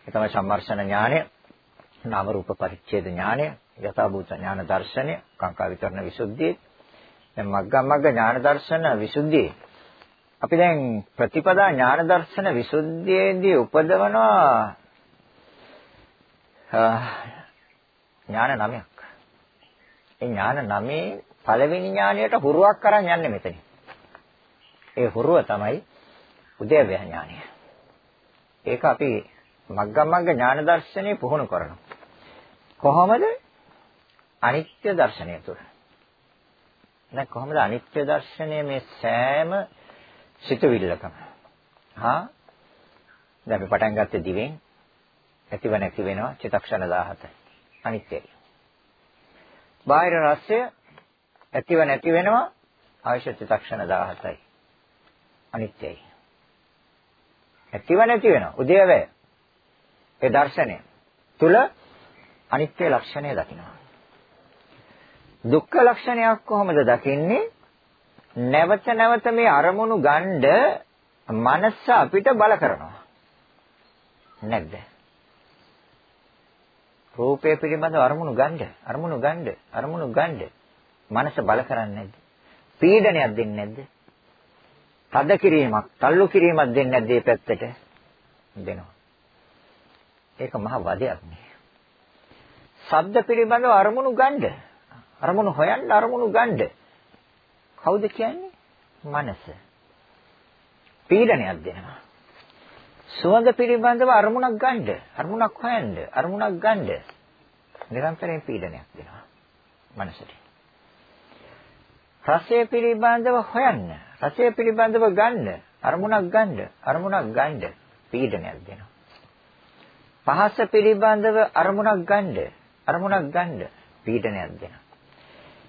A: තමයි සම්මර්ෂණ ඥානය, නාම රූප පරිච්ඡේද ඥානය, යථාභූත ඥාන දර්ශනය, කාංකා විතරණ විසුද්ධිය. දැන් මග්ගමග්ග ඥාන දර්ශන විසුද්ධිය. අපි දැන් ප්‍රතිපදා ඥාන දර්ශන විසුද්ධියේදී උපදවනවා ඥාන නමයක්. ඒ ඥාන නමේ පළවෙනි ඥානයට හුරුවක් කරන් යන්නේ මෙතන. ඒ හුරුව තමයි උදේව්‍ය ඥානය. ඒක අපි මග්ගමග්ග ඥාන දර්ශනේ පුහුණු කරනවා. කොහොමද? අනිත්‍ය දර්ශනය තුළ. දැන් කොහොමද අනිත්‍ය දර්ශනය මේ සෑම සිතුවිල්ලකම? හා දැන් අපි පටන් ගත්තේ දිවෙන් ඇතිව නැති වෙනවා චිතක්ෂණ 17. අනිත්‍යයි. බාහිර රසය ඇතිව නැති වෙනවා ආයශ චිතක්ෂණ 17යි. අනිත්‍යයි. ඇතිව නැති වෙනවා උදේවැය. ඒ දර්ශනය තුල අනිත්‍ය ලක්ෂණය දකිනවා. දුක්ඛ ලක්ෂණයක් කොහොමද දකින්නේ? නැවත නැවත මේ අරමුණු ගන්න මනස අපිට බල කරනවා. නැද්ද? රූපය පිළිබඳව අරමුණු ගන්න, අරමුණු ගන්න, අරමුණු ගන්න මනස බල කරන්නේ නැද්ද? පීඩනයක් දෙන්නේ නැද්ද? තද කිරීමක්, තල්ලු කිරීමක් දෙන්නේ නැද්ද මේ පැත්තට? දෙනවා. ඒක මහ වදයක් නේ. ශබ්ද පිළිබඳව අරමුණු ගන්න. අරමුණු හොයන්න අරමුණු ගන්න. කවුද කියන්නේ? මනස. පීඩනයක් දෙනවා. සුවඳ පිළිබඳව අරමුණක් ගන්න. අරමුණක් හොයන්න. අරමුණක් ගන්න. නිරන්තරයෙන් පීඩනයක් දෙනවා. මනසට. රසය පිළිබඳව හොයන්න. රසය පිළිබඳව ගන්න. අරමුණක් ගන්න. අරමුණක් ගන්න. පීඩනයක් දෙනවා. පහස පිළිබඳව අරමුණක් ගන්න. අරමුණක් ගන්න. පීඩනයක් දෙනවා.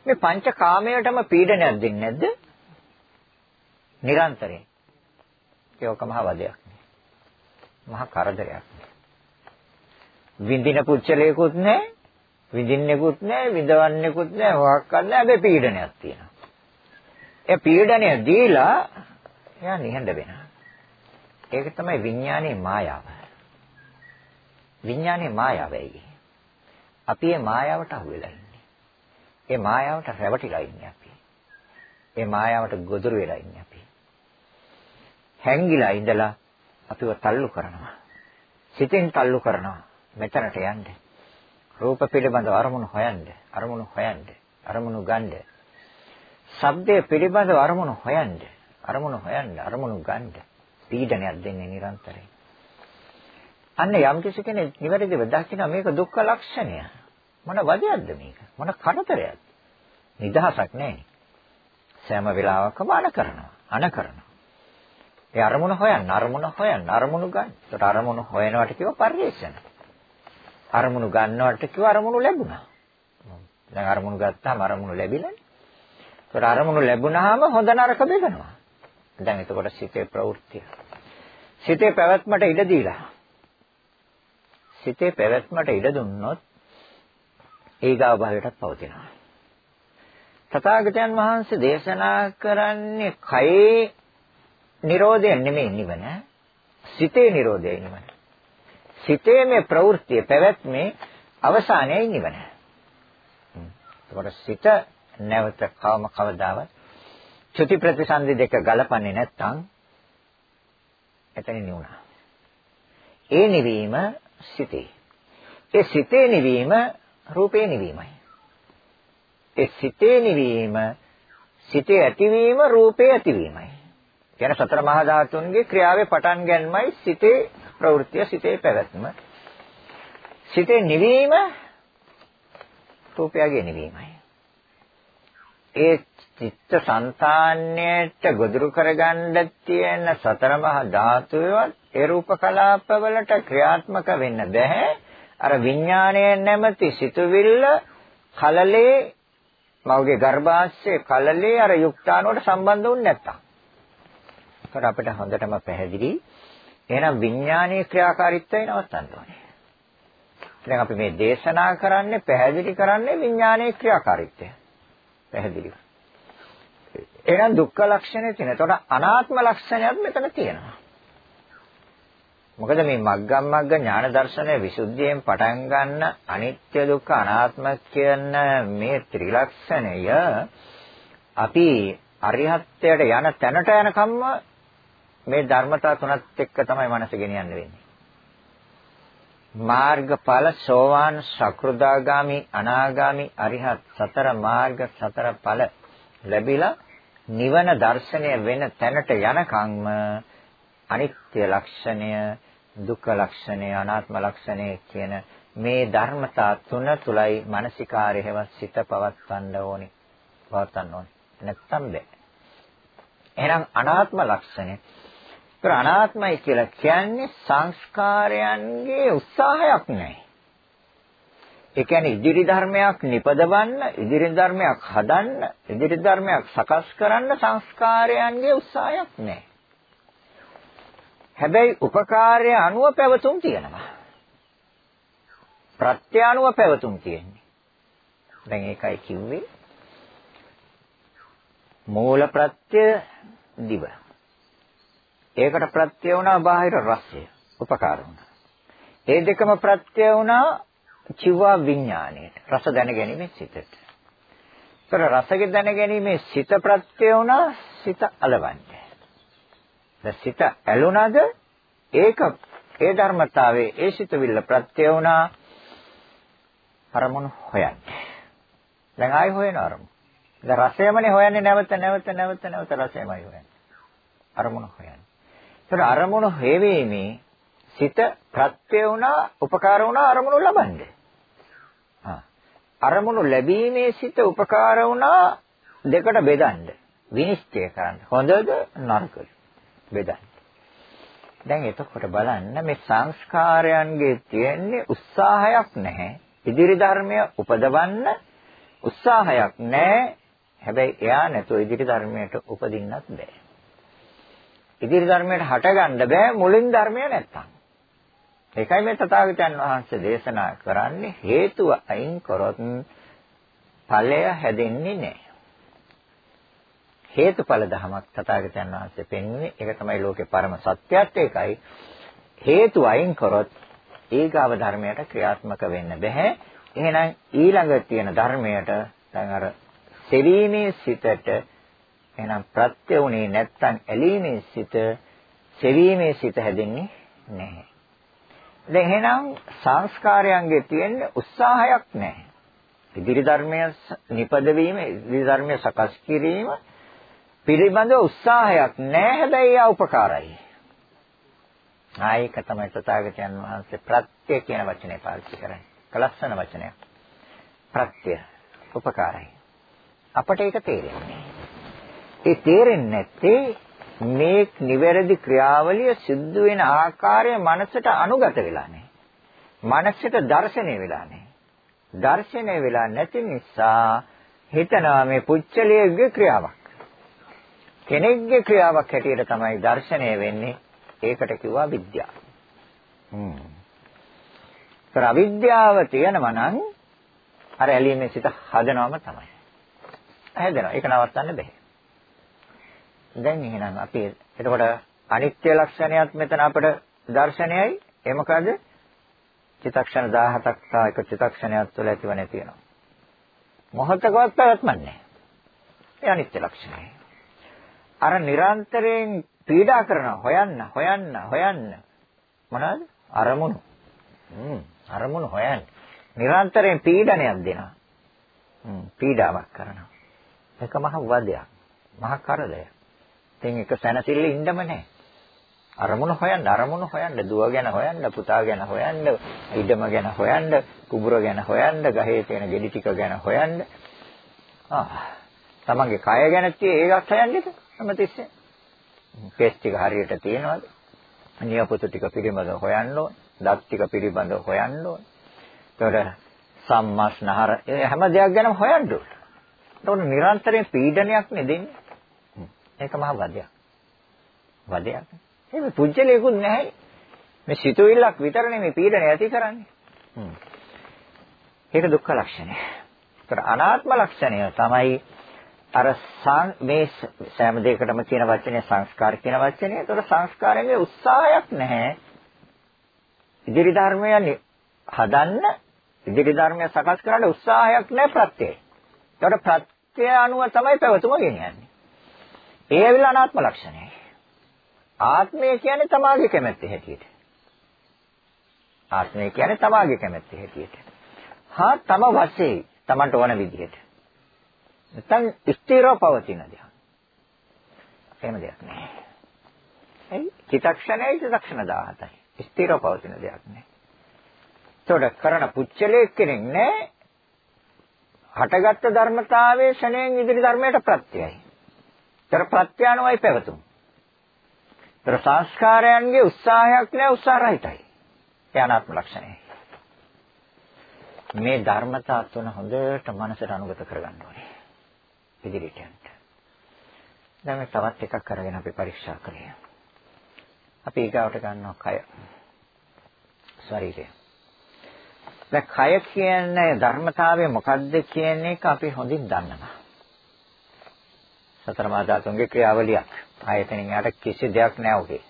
A: මේ පංච කාමයටම පීඩනයක් දෙන්නේ නැද්ද? නිරන්තරයෙන්. ඒකම වදයක් නේ. මහා කරදරයක් නේ. විඳින පුච්චලයකුත් නැහැ. විඳින්නෙකුත් නැහැ, විඳවන්නෙකුත් නැහැ, හොක් ගන්න හැබැයි පීඩනයක් තියෙනවා. ඒ පීඩනය දීලා එයා නිහඬ වෙනවා. ඒක තමයි විඥානයේ මායාව. විඥානයේ මායාවයි. අපි මේ මායාවට අහු වෙලා ඉන්නේ. ඒ මායාවට රැවටිලා ඉන්නේ අපි. ඒ මායාවට ගොදුරු වෙලා ඉන්නේ අපි. හැංගිලා ඉඳලා අපිව තල්ලු කරනවා. සිතෙන් තල්ලු කරනවා. මෙතනට යන්න. රූප පිළිබඳව අරමුණු හොයන්න. අරමුණු හොයන්න. අරමුණු ගන්න. ශබ්දයේ පිළිබඳව අරමුණු හොයන්න. අරමුණු හොයන්න. අරමුණු ගන්න. පීඩනයක් දෙන්නේ නිරන්තරයෙන්. අන්න යම් කෙනෙක් නිවැරදිව දකින්න මේක දුක්ඛ ලක්ෂණය. මොන වදයක්ද මේක? මොන කරදරයක්ද? නිදහසක් නැහැ. සෑම වෙලාවකම අන කරනවා. අන කරනවා. ඒ අරමුණ හොයන්න, අරමුණ හොයන්න, අරමුණු ගන්න. ඒකට අරමුණු හොයනවට කිව්ව පරිේශන. අරමුණු ගන්නවට කිව්ව අරමුණු ලැබුණා. දැන් අරමුණු ගත්තාම අරමුණු ලැබිලානේ. ඒකට අරමුණු ලැබුණාම හොඳ නරක බෙදනවා. දැන් එතකොට සිතේ ප්‍රවෘත්තිය. සිතේ පැවැත්මට ඉඩ දීලා. සිතේ පැවැත්මට ඉඩ දුන්නොත් ඊගාව භාවයටත් පවතිනවා. තථාගතයන් වහන්සේ දේශනා කරන්නේ කයේ Nirodha නෙමෙයි නිවන. සිතේ Nirodha නිවන. සිතේ මේ ප්‍රවෘත්තිය පැවැත්මේ අවසානයයි නිවන. එතකොට සිත නැවත කවම කවදාවත් චුති ප්‍රතිසන්දි දෙක ගලපන්නේ නැත්නම් එතන නිවුණා. ඒ නිවීම සිතේ. ඒ සිතේ නිවීම රූපේ නිවීමයි. ඒ සිතේ නිවීම සිතේ ඇතිවීම රූපේ ඇතිවීමයි. කියන සතර මහා ධාතුන්ගේ ක්‍රියාවේ පටන් ගැනීමයි සිතේ ප්‍රවෘත්තිය සිතේ පැවැත්ම. සිතේ නිවීම රූපයගේ නිවීමයි. ඒ චිත්ත සංතාන්නයට ගොදුරු කරගන්න තියෙන සතර මහා ධාතුවේවත් ඒ රූප කලාපවලට ක්‍රියාත්මක වෙන්න බෑ. අර විඥාණය නැමැති සිතුවිල්ල කලලේ මවගේ ගර්භාෂයේ කලලේ අර යුක්තාණුවට සම්බන්ධ වුනේ නැත්තම්. ඒකට අපිට හොඳටම පැහැදිලි. එහෙනම් විඥානීය ක්‍රියාකාරීත්වය නවත්තන්න ඕනේ. දැන් අපි මේ දේශනා කරන්නේ පැහැදිලි කරන්නේ විඥානීය ක්‍රියාකාරීත්වය. පැහැදිලිව. එහෙනම් දුක්ඛ ලක්ෂණය තියෙන. එතකොට අනාත්ම ලක්ෂණයක් මෙතන තියෙනවා. මොකද මේ මග්ගම් මග්ග ඥාන දර්ශනය විසුද්ධියෙන් පටන් ගන්න අනිත්‍ය දුක්ඛ අනාත්ම කියන මේ ත්‍රිලක්ෂණය අපි අරිහත්ත්වයට යන තැනට යනකම්ම මේ ධර්මතා තුනත් එක්ක තමයි මනස ගෙනියන්න වෙන්නේ. මාර්ගඵල සෝවාන් සකෘදාගාමි අනාගාමි අරිහත් සතර මාර්ග සතර ඵල ලැබිලා නිවන දර්ශනය වෙන තැනට යනකම්ම අනිත්‍ය ලක්ෂණය දුක්ඛ ලක්ෂණය අනාත්ම ලක්ෂණය කියන මේ ධර්මතා තුන තුලයි මානසිකාරය හැවත් සිත පවත්වන්න ඕනේ. පවත්වන්න ඕනේ. නැත්තම් බෑ. එහෙනම් අනාත්ම ලක්ෂණය. ඒතර අනාත්මයි කියලා කියන්නේ සංස්කාරයන්ගේ උත්සාහයක් නැහැ ඒ කියන්නේ ඉදිරි ධර්මයක් නිපදවන්න, ඉදිරි ධර්මයක් හදන්න, ඉදිරි ධර්මයක් සකස් කරන්න සංස්කාරයන්ගේ උත්සාහයක් නැහැ. හැබැයි උපකාරය අනුව පැවතුම් තියෙනවා. ප්‍රත්‍ය අනුව පැවතුම් තියෙන්නේ. දැන් ඒකයි කිව්වේ මූල ප්‍රත්‍ය දිව. ඒකට ප්‍රත්‍ය වුණා බාහිර රසය, උපකාර වුණා. ඒ දෙකම ප්‍රත්‍ය වුණා චිවා විඥාණයට රස දැන ගැනීමේ සිතට. ඒතර රසක දැන ගැනීමේ සිත ප්‍රත්‍ය වුණා සිත අලවන්නේ. දැන් සිත ඇලුනද ඒක ඒ ධර්මතාවයේ ඒ සිතවිල්ල ප්‍රත්‍ය වුණා අරමුණු හොයන්නේ. දැන් ආයි හොයන අරමුණු. දැන් රසයමනේ හොයන්නේ නැවත නැවත නැවත නැවත රසයමයි හොයන්නේ. අරමුණු හොයන්නේ. ඒතර අරමුණු හේවීමේ සිත ප්‍රත්‍ය වුණා උපකාර වුණා අරමුණු ලබන්නේ. අරමුණු ලැබීමේ සිට උපකාර වුණා දෙකට බෙදන්න. විනිශ්චය කරන්න. හොඳද නරකද? බෙදන්න. දැන් එතකොට බලන්න මේ සංස්කාරයන්ගේ තියෙන්නේ උත්සාහයක් නැහැ. ඉදිරි ධර්මය උපදවන්න උත්සාහයක් නැහැ. හැබැයි එයා නැතුව ඉදිරි ධර්මයට උපදින්නත් බෑ. ඉදිරි ධර්මයට හටගන්න බෑ මුලින් ධර්මය නැත්තම්. ඒකයි මේ තථාගතයන් වහන්සේ දේශනා කරන්නේ හේතුව අයින් කරොත් ඵලය හැදෙන්නේ නැහැ. හේතුඵල ධමයක් තථාගතයන් වහන්සේ පෙන්වන්නේ ඒක තමයි ලෝකේ පරම සත්‍යයත් ඒකයි. හේතු අයින් කරොත් ඒගාව ධර්මයට ක්‍රියාත්මක වෙන්න බෑ. එහෙනම් ඊළඟ තියෙන ධර්මයට දැන් අර සෙවීමේ සිතට එහෙනම් ප්‍රත්‍ය උනේ නැත්තම් ඇලීමේ සිත සෙවීමේ සිත හැදෙන්නේ නැහැ. දැන් එහෙනම් සංස්කාරයන්ගේ තියෙන උත්සාහයක් නැහැ. ඉදිරි ධර්මය නිපදවීම, ඉදිරි ධර්මය සකස් කිරීම පිළිබඳව උත්සාහයක් නැහැ හැබැයි එයා උපකාරයි. ආයක තමයි තථාගතයන් වහන්සේ ප්‍රත්‍ය කියන වචනේ පාවිච්චි කරන්නේ. කලස්සන වචනයක්. ප්‍රත්‍ය උපකාරයි. අපට ඒක තේරෙන්නේ. ඒ තේරෙන්නේ නැත්තේ මේ නිවැරදි ක්‍රියාවලිය සිද්ධ වෙන ආකාරය මනසට අනුගත වෙලා නැහැ. මනසට දැర్శණය වෙලා නැහැ. දැర్శණය වෙලා නැති නිසා හිතනවා මේ පුච්චලයේ ක්‍රියාවක්. කෙනෙක්ගේ ක්‍රියාවක් හැටියට තමයි දැర్శණය වෙන්නේ. ඒකට කිව්වා විද්‍යාව. හ්ම්. ඒතර අවිද්‍යාව තියෙනවා නම් අර ඇලීමේ සිත හදනවම තමයි. හැදෙනවා. ඒක නවත්තන්න බෑ. දැන් එහෙනම් අපි එතකොට අනිත්‍ය ලක්ෂණයත් මෙතන අපට දර්ශනයයි ඒ මොකද? චිත්තක්ෂණ 17ක් තා එක චිත්තක්ෂණයක් තුළ ඇතිව නැති වෙනවා. මොහොතකවත් පැවැත්මක් නැහැ. ඒ අනිත්‍ය ලක්ෂණය. අර නිරන්තරයෙන් පීඩා කරන හොයන්න හොයන්න හොයන්න මොනවාද? අරමුණු. හ්ම් අරමුණු හොයන්නේ. නිරන්තරයෙන් පීඩනයක් දෙනවා. හ්ම් පීඩාවක් කරනවා. ඒක මහ වදයක්. මහ කරදරයක්. ඉතින් එක සැනසෙල්ල ඉන්නම නැහැ. අරමුණ හොයන්න අරමුණ හොයන්න දුව ගැන හොයන්න පුතා ගැන හොයන්න ඉඩම ගැන හොයන්න කුඹුර ගැන හොයන්න ගහේ තියෙන ගෙඩි ටික ගැන හොයන්න ආ තමන්ගේ කය ගැන ඒකත් හොයන්නේ හැමතිස්සෙම කේස් ටික හරියට තියෙනවද නියපොතු ටික පිළිබඳව හොයන්න ඕන දත් ටික පිළිබඳව හොයන්න ඕන ඒතකොට සම්මස්නහර හැම දෙයක් ගැනම හොයන්න ඕන ඒතකොට නිරන්තරයෙන් පීඩනයක් නෙදෙන්නේ ඒක මහ වදයක් වදයක් එහෙනම් පුජ්‍යලයකුත් නැහැ. මේ සිතුවිල්ලක් විතරනේ මේ පීඩනය ඇති කරන්නේ. හ්ම්. ඒක දුක්ඛ ලක්ෂණය. ඒතර අනාත්ම ලක්ෂණය තමයි අර මේ සෑම දෙයකටම කියන වචනේ සංස්කාර කියන වචනේ. ඒතර සංස්කාරයේ උත්සාහයක් නැහැ. ඉදිරි ධර්මය හදන්න ඉදිරි ධර්මය සකස් කරන්න උත්සාහයක් නැහැ ප්‍රත්‍යය. ඒතර ප්‍රත්‍යය අනුව තමයි පැවතුම ගෙනියන්නේ. ඒ ඇවිල්ලා අනාත්ම ලක්ෂණයයි. ආත්මය කියන්නේ තමාගේ කැමැත්ත හැටියට. ආත්මය කියන්නේ තමාගේ කැමැත්ත හැටියට. හා තම වශයෙන් තමන්ට ඕන විදිහට. නැත්නම් ස්ථිරව පවතින දෙයක්. එහෙම දෙයක් නෑ. එයි චිතක්ෂණයයි චිතක්ෂණ 17යි. ස්ථිරව පවතින දෙයක් නෑ. ඒතකොට කරන පුච්චලයේ කෙනෙක් නෑ. හටගත්තු ධර්මතාවයේ ශණයෙන් ඉදිරි ධර්මයට ප්‍රත්‍යයයි. ତර ප්‍රත්‍යානුවයි පැවතුම්. ඒතර සංස්කාරයන්ගේ උත්සාහයක් නෑ උත්සාහ රහිතයි. ඒ අනාත්ම ලක්ෂණය. මේ ධර්මතා තුන හොඳට මනසට අනුගත කරගන්න ඕනේ. ඉදිරියට යන්න. දැන් මේ තවත් එකක් අරගෙන අපි පරීක්ෂා කරේ. අපි ඊගාවට ගන්නවා කය. ශරීරය. දැන් කය කියන්නේ ධර්මතාවය මොකක්ද කියන එක අපි හොඳින් දන්නවා. සතර මා ධාතුන්ගේ ක්‍රියාවලියක්. ආයතනින් යට කිසි දෙයක් නැහැ ඔකේ.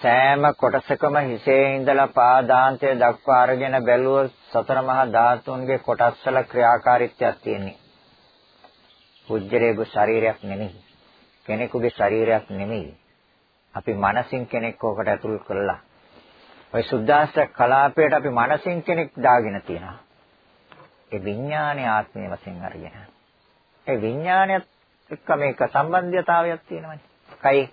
A: සෑම කොටසකම හිසේ ඉඳලා පාදාන්තය දක්වා අරගෙන බැලුවොත් සතර මහා ධාතුන්ගේ කොටස් වල ක්‍රියාකාරීත්වයක් තියෙන්නේ. පුජ්‍යරේගු ශරීරයක් නෙමෙයි. කෙනෙකුගේ ශරීරයක් නෙමෙයි. අපි මනසින් කෙනෙක් ඕකට ඇතුල් කළා. ওই සුද්දාස්ත්‍ර කලාපයට අපි මනසින් කෙනෙක් දාගෙන තියෙනවා. ඒ විඥානයේ ආත්මය වශයෙන් අරගෙන. ඒ විඥානයත් එක්ක මේක සම්බන්ධතාවයක් තියෙනවනේ. කයි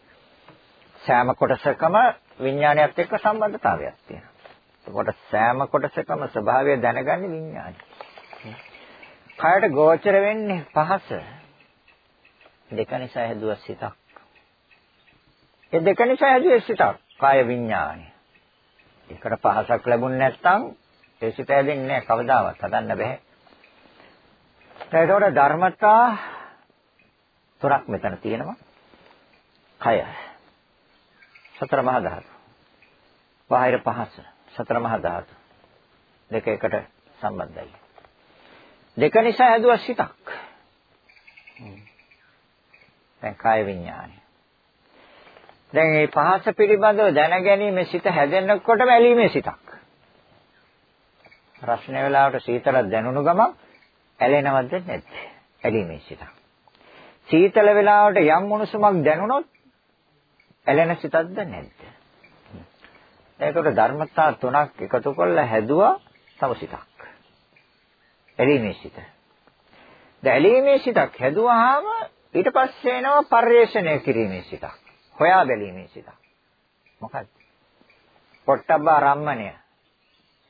A: සෑම කොටසකම විඥානයත් එක්ක සම්බන්ධතාවයක් තියෙනවා. එතකොට සෑම කොටසකම ස්වභාවය දැනගන්නේ විඥානය. කයට ගෝචර වෙන්නේ පහස. දෙක නිසා හැදුව සිතක්. ඒ දෙක නිසා හැදුවේ සිතක්. කාය විඥානය. ඒකට පහසක් ලැබුණ නැත්නම් ඒ සිත හැදෙන්නේ නැහැ කවදාවත් හදන්න බෑ. ඒකට ධර්මතා තුනක් මෙතන තියෙනවා. කය. සතර මහා ධාතු. බාහිර පහස. සතර මහා ධාතු. දෙක එකට සම්බන්ධයි. දෙක නිසා හැදුවා සිතක්. දැන් කාය විඥානය. දැන් මේ පහස පිළිබඳව දැනගැනීමේ සිත හැදෙනකොට ඇලීමේ සිතක්. රස්නේ වෙලාවට සීතලක් දැනුණු ගමන් ඇලෙනවද නැද්ද? ඇලීමේ සිතක්. සීතල වෙලාවට යම් උණුසුමක් දැනුණොත් ඇලෙන සිතක්ද නැද්ද? ඒකට ධර්මතා තුනක් එකතු කරලා හැදුවා තව සිතක්. ඇලීමේ සිත. දැලීමේ සිතක් හැදුවාම ඊට පස්සේ එනවා පරිේශණය කිරීමේ සිතක්. හොයා බැලීමේ සිතක්. මොකක්ද? පොට්ටබ්බ ආරම්මණය.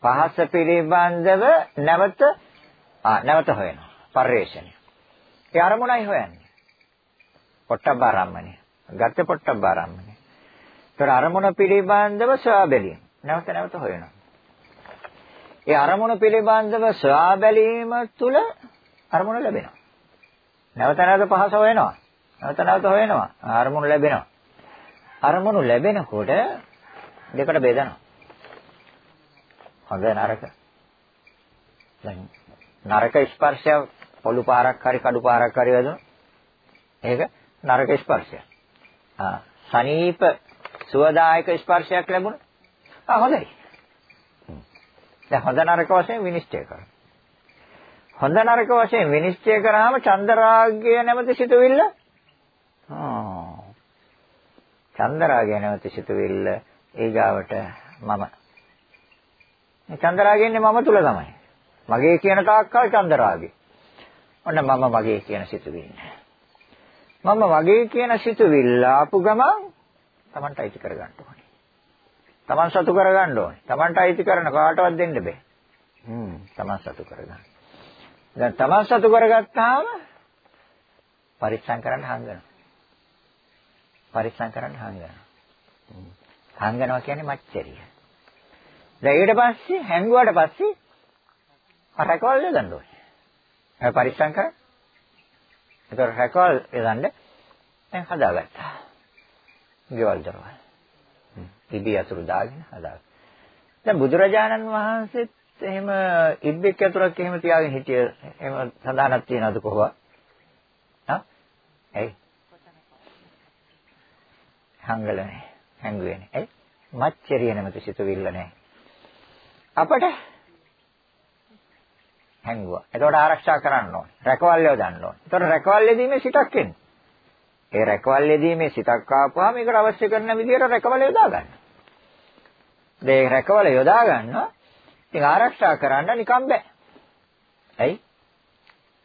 A: පහස පිළිබඳව නැවත ආ නැවත හොයනවා. පරිේශණය. ඒ අරමුණයි හොයන්නේ. පොට්ටබ්බාරම්මණය. ගත්ත පොට්ටබ්බාරම්මණය. ඒතර අරමුණ පිළිබඳව සොයා බැලීම. නැවත නැවත හොයනවා. ඒ අරමුණ පිළිබඳව සොයා බැලීම තුළ අරමුණ ලැබෙනවා. නැවත නැවත පහස හොයනවා. නැවත නැවත හොයනවා. අරමුණ ලැබෙනවා. අරමුණු ලැබෙනකොට දෙකට බෙදනවා. හොඳ නරක. දැන් නරක ස්පර්ශය පොළු පාරක් හරි කඩු පාරක් හරි වැදුණා. ඒක නරක ස්පර්ශයක්. ආ සනීප සුවදායක ස්පර්ශයක් ලැබුණා. ආ හොඳයි. දැන් හොඳ නරක වශයෙන් විනිශ්චය කරනවා. හොඳ නරක වශයෙන් විනිශ්චය කරාම චන්දරාගය නැමැති සිතුවිල්ල ආ චන්දරාගය නැමැති සිතුවිල්ල ඊගාවට මම මේ චන්දරාගය ඉන්නේ මම තුල තමයි. මගේ කියන තාක්කල් චන්දරාගය. ඔන්න මම මගේ කියන සිතුවිල්ල. මම මගේ කියන සිතුවිල්ල ආපු ගමන් Tamanට අයිති කරගන්න ඕනේ. Taman සතු කරගන්න ඕනේ. Tamanට අයිති කරන කාටවත් දෙන්න බෑ. හ්ම් Taman සතු කරගන්න. දැන් Taman සතු කරගත්තාම පරිස්සම් කරන්න හංගනවා. පරිස්සම් කරන්න හංගනවා. හංගනවා කියන්නේ මච්චරිය. දැන් ඊට පස්සේ හැංගුවාට පස්සේ රැකවල් යදන්න ඕනේ. ඒ පරිස්සම් කර. ඒතර රැකවල් යදන්න දැන් හදාගත්තා. ගෙවල් දරවල්. ඉදි අතුරු දාගෙන හදාගත්තා. දැන් බුදුරජාණන් වහන්සේත් එහෙම ඉබ්බෙක් අතුරක් එහෙම තියාගෙන හිටිය එහෙම සඳහනක් තියනවද කොහොමද? හා? ඇයි? හංගල නැහැ. හැංගුවේ නැහැ. ඇයි? මච්චරිය නැමැති සිතුවිල්ල නැහැ. අපට හැංගුවා. එතකොට ආරක්ෂා කරන්න ඕනේ. රැකවල්යව දාන්න ඕනේ. එතකොට රැකවල්යදීමේ සිතක් එන්නේ. ඒ රැකවල්යදීමේ සිතක් ආපුවාම ඒකට අවශ්‍ය කරන විදිහට රැකවල යොදා ගන්න. මේ රැකවල යොදා ගන්නවා. ඉතින් ආරක්ෂා කරන්න නිකම් බෑ. ඇයි?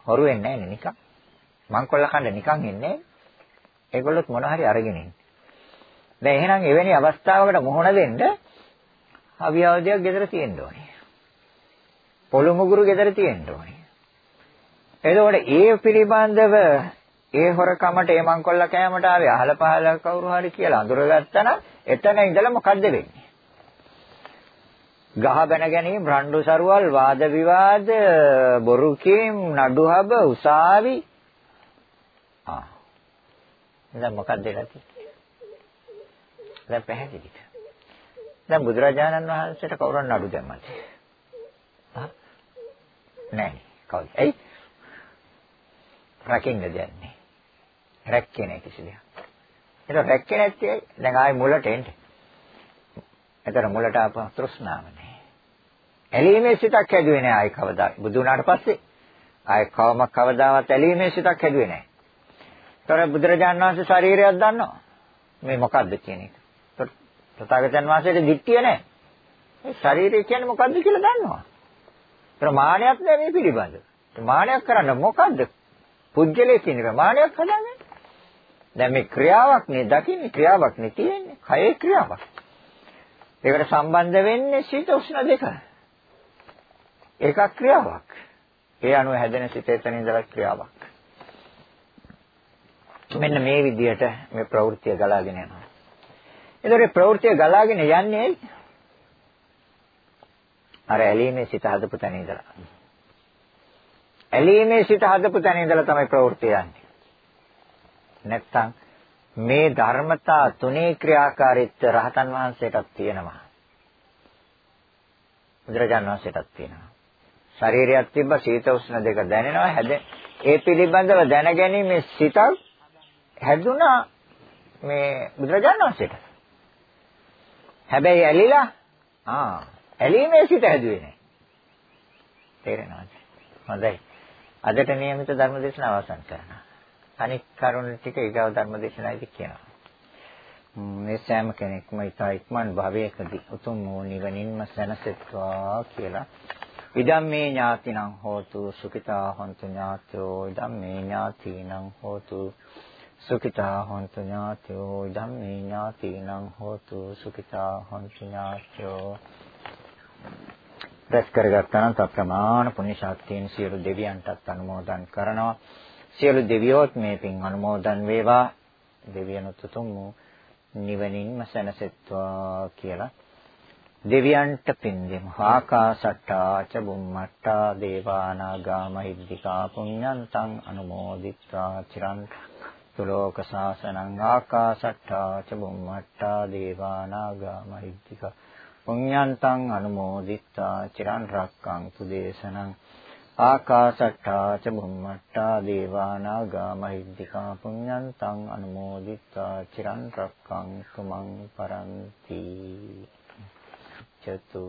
A: හොරු වෙන්නේ නැහැ නිකන්. මංකොල්ල කන්න නිකන් ඉන්නේ. ඒගොල්ලොත් මොන හරි අරගෙන ඉන්නේ. දැන් එහෙනම් එවැනි අවස්ථාවකට මුහුණ දෙන්න අවියවදයක් ගෙදර තියෙන්න ඕනේ. පොළු මුගුරු ගෙදර තියෙන්න ඕනේ. එතකොට ඒ පිළිබඳව ඒ හොරකමට ඒ මංකොල්ල කෑමට ආවේ අහල පහල කවුරු හරි කියලා අඳුරගත්තා නම් එතන ඉඳලා මොකද්ද වෙන්නේ? ගහ බැන ගැනීම, රණ්ඩු සරුවල්, වාද විවාද, බොරු කීම්, නඩුහබ, උසාවි. ආ. දැන් මොකක්ද වෙලා තියෙන්නේ? දැන් පැහැදිලිද? දැන් බුදුරජාණන් වහන්සේට කවුරුන් නඩු දැම්මද? හා? නැහැ. කවුද? ඇයි? රකින්න දෙන්නේ. රැක්කේ නැහැ කිසි දෙයක්. ඒක රැක්කේ නැත්තේ දැන් ආයේ මුලට එන්න. එතන මුලට ආපහු තෘෂ්ණාව නැහැ. ඇලීමේ සිතක් හැදුවේ නැහැ ආයේ කවදා. බුදු වුණාට පස්සේ ආයේ කවම කවදාවත් ඇලීමේ සිතක් හැදුවේ නැහැ. ඒතර බුදුරජාණන් වහන්සේ ශරීරයක් දන්නවා. මේ මොකද්ද කියන එක. තථාගතයන් වහන්සේට දික්තිය නැහැ. මේ ශරීරය කියන්නේ මොකද්ද කියලා දන්නවා. ප්‍රමාණයක් නෑ මේ පිළිබඳ. ප්‍රමාණයක් කරන්න මොකද්ද? පුජ්‍යලේ කියන ප්‍රමාණයක් හදාගන්න. දැන් මේ ක්‍රියාවක් නේ දකින්නේ ක්‍රියාවක් නේ තියෙන්නේ. කයේ ක්‍රියාවක්. ඒකට සම්බන්ධ වෙන්නේ සීත උෂ්ණ දෙක. ඒකක් ක්‍රියාවක්. ඒ අනුව හැදෙන සිත එතන ඉඳලා ක්‍රියාවක්. මෙන්න මේ විදිහට මේ ප්‍රවෘත්තිය ගලාගෙන යනවා. ඒතකොට ප්‍රවෘත්තිය ගලාගෙන යන්නේ අර ඇලීමේ සිත හදපු තැන ඉඳලා. ඇලීමේ සිත හදපු තැන ඉඳලා තමයි ප්‍රවෘත්තිය යන්නේ. නැත්තම් මේ ධර්මතා තුනේ ක්‍රියාකාරීත්වය රහතන් වහන්සේටත් තියෙනවා. බුදුරජාණන් වහන්සේටත් තියෙනවා. ශරීරයක් තිබ්බ සීත උෂ්ණ දෙක දැනෙනවා හැද ඒ පිළිබඳව දැනගැනීමේ සිතක් හැදුනා මේ බුදුරජාණන් වහන්සේට. හැබැයි ඇලිලා ආ ඇලීමේ සිත හැදුවේ නැහැ. තේරෙනවද? හොඳයි. අදට નિયમિત ධර්ම දේශනාව අවසන් කරනවා. අනික් කරුණ ටික ඊගව ධර්ම දේශනාවේදී කියනවා. මේ සෑම කෙනෙක්ම ඊතා ඉක්මන් භවයකදී උතුම් වූ නිවනින්ම සැනසෙත්වා කියලා ඉදම්මේ ඥාතිනං හෝතු සුඛිතා හොන්තු ඥාතයෝ ඉදම්මේ ඥාතිනං හෝතු සුඛිතා හොන්තු ඥාතයෝ ඉදම්මේ ඥාතිනං හෝතු සුඛිතා හොන්තු ඥාතයෝ රැස් කරගත්තා නම් තප්‍රමාණ පුණ්‍ය ශක්තියෙන් සියලු දෙවියන්ටත් අනුමෝදන් කරනවා. සියලු දෙවියෝත් මේ පින් අනුමෝදන් වේවා දෙවියනුත් උතුම් වූ නිවනින්ම සැනසෙත්වා කියලා දෙවියන්ට පින් දෙමු. ආකාසට්ටා ච බුම්මට්ටා දේවානාගා මහිද්దికා පුඤ්ඤන්තං අනුමෝදිත්වා චිරන් තුලෝක සාසනං ආකාසට්ටා ච බුම්මට්ටා දේවානාගා මහිද්దికා පුඤ්ඤන්තං අනුමෝදිත්වා චිරන් රක්ඛන්තු දේශනං ආකාශට්ටා ච බුම්මට්ටා දේවානාගා මහිද්దికා පුඤ්ඤන්තං අනුමෝදිත්වා චිරන් රක්කං තුමන් පරන්ති. චතු.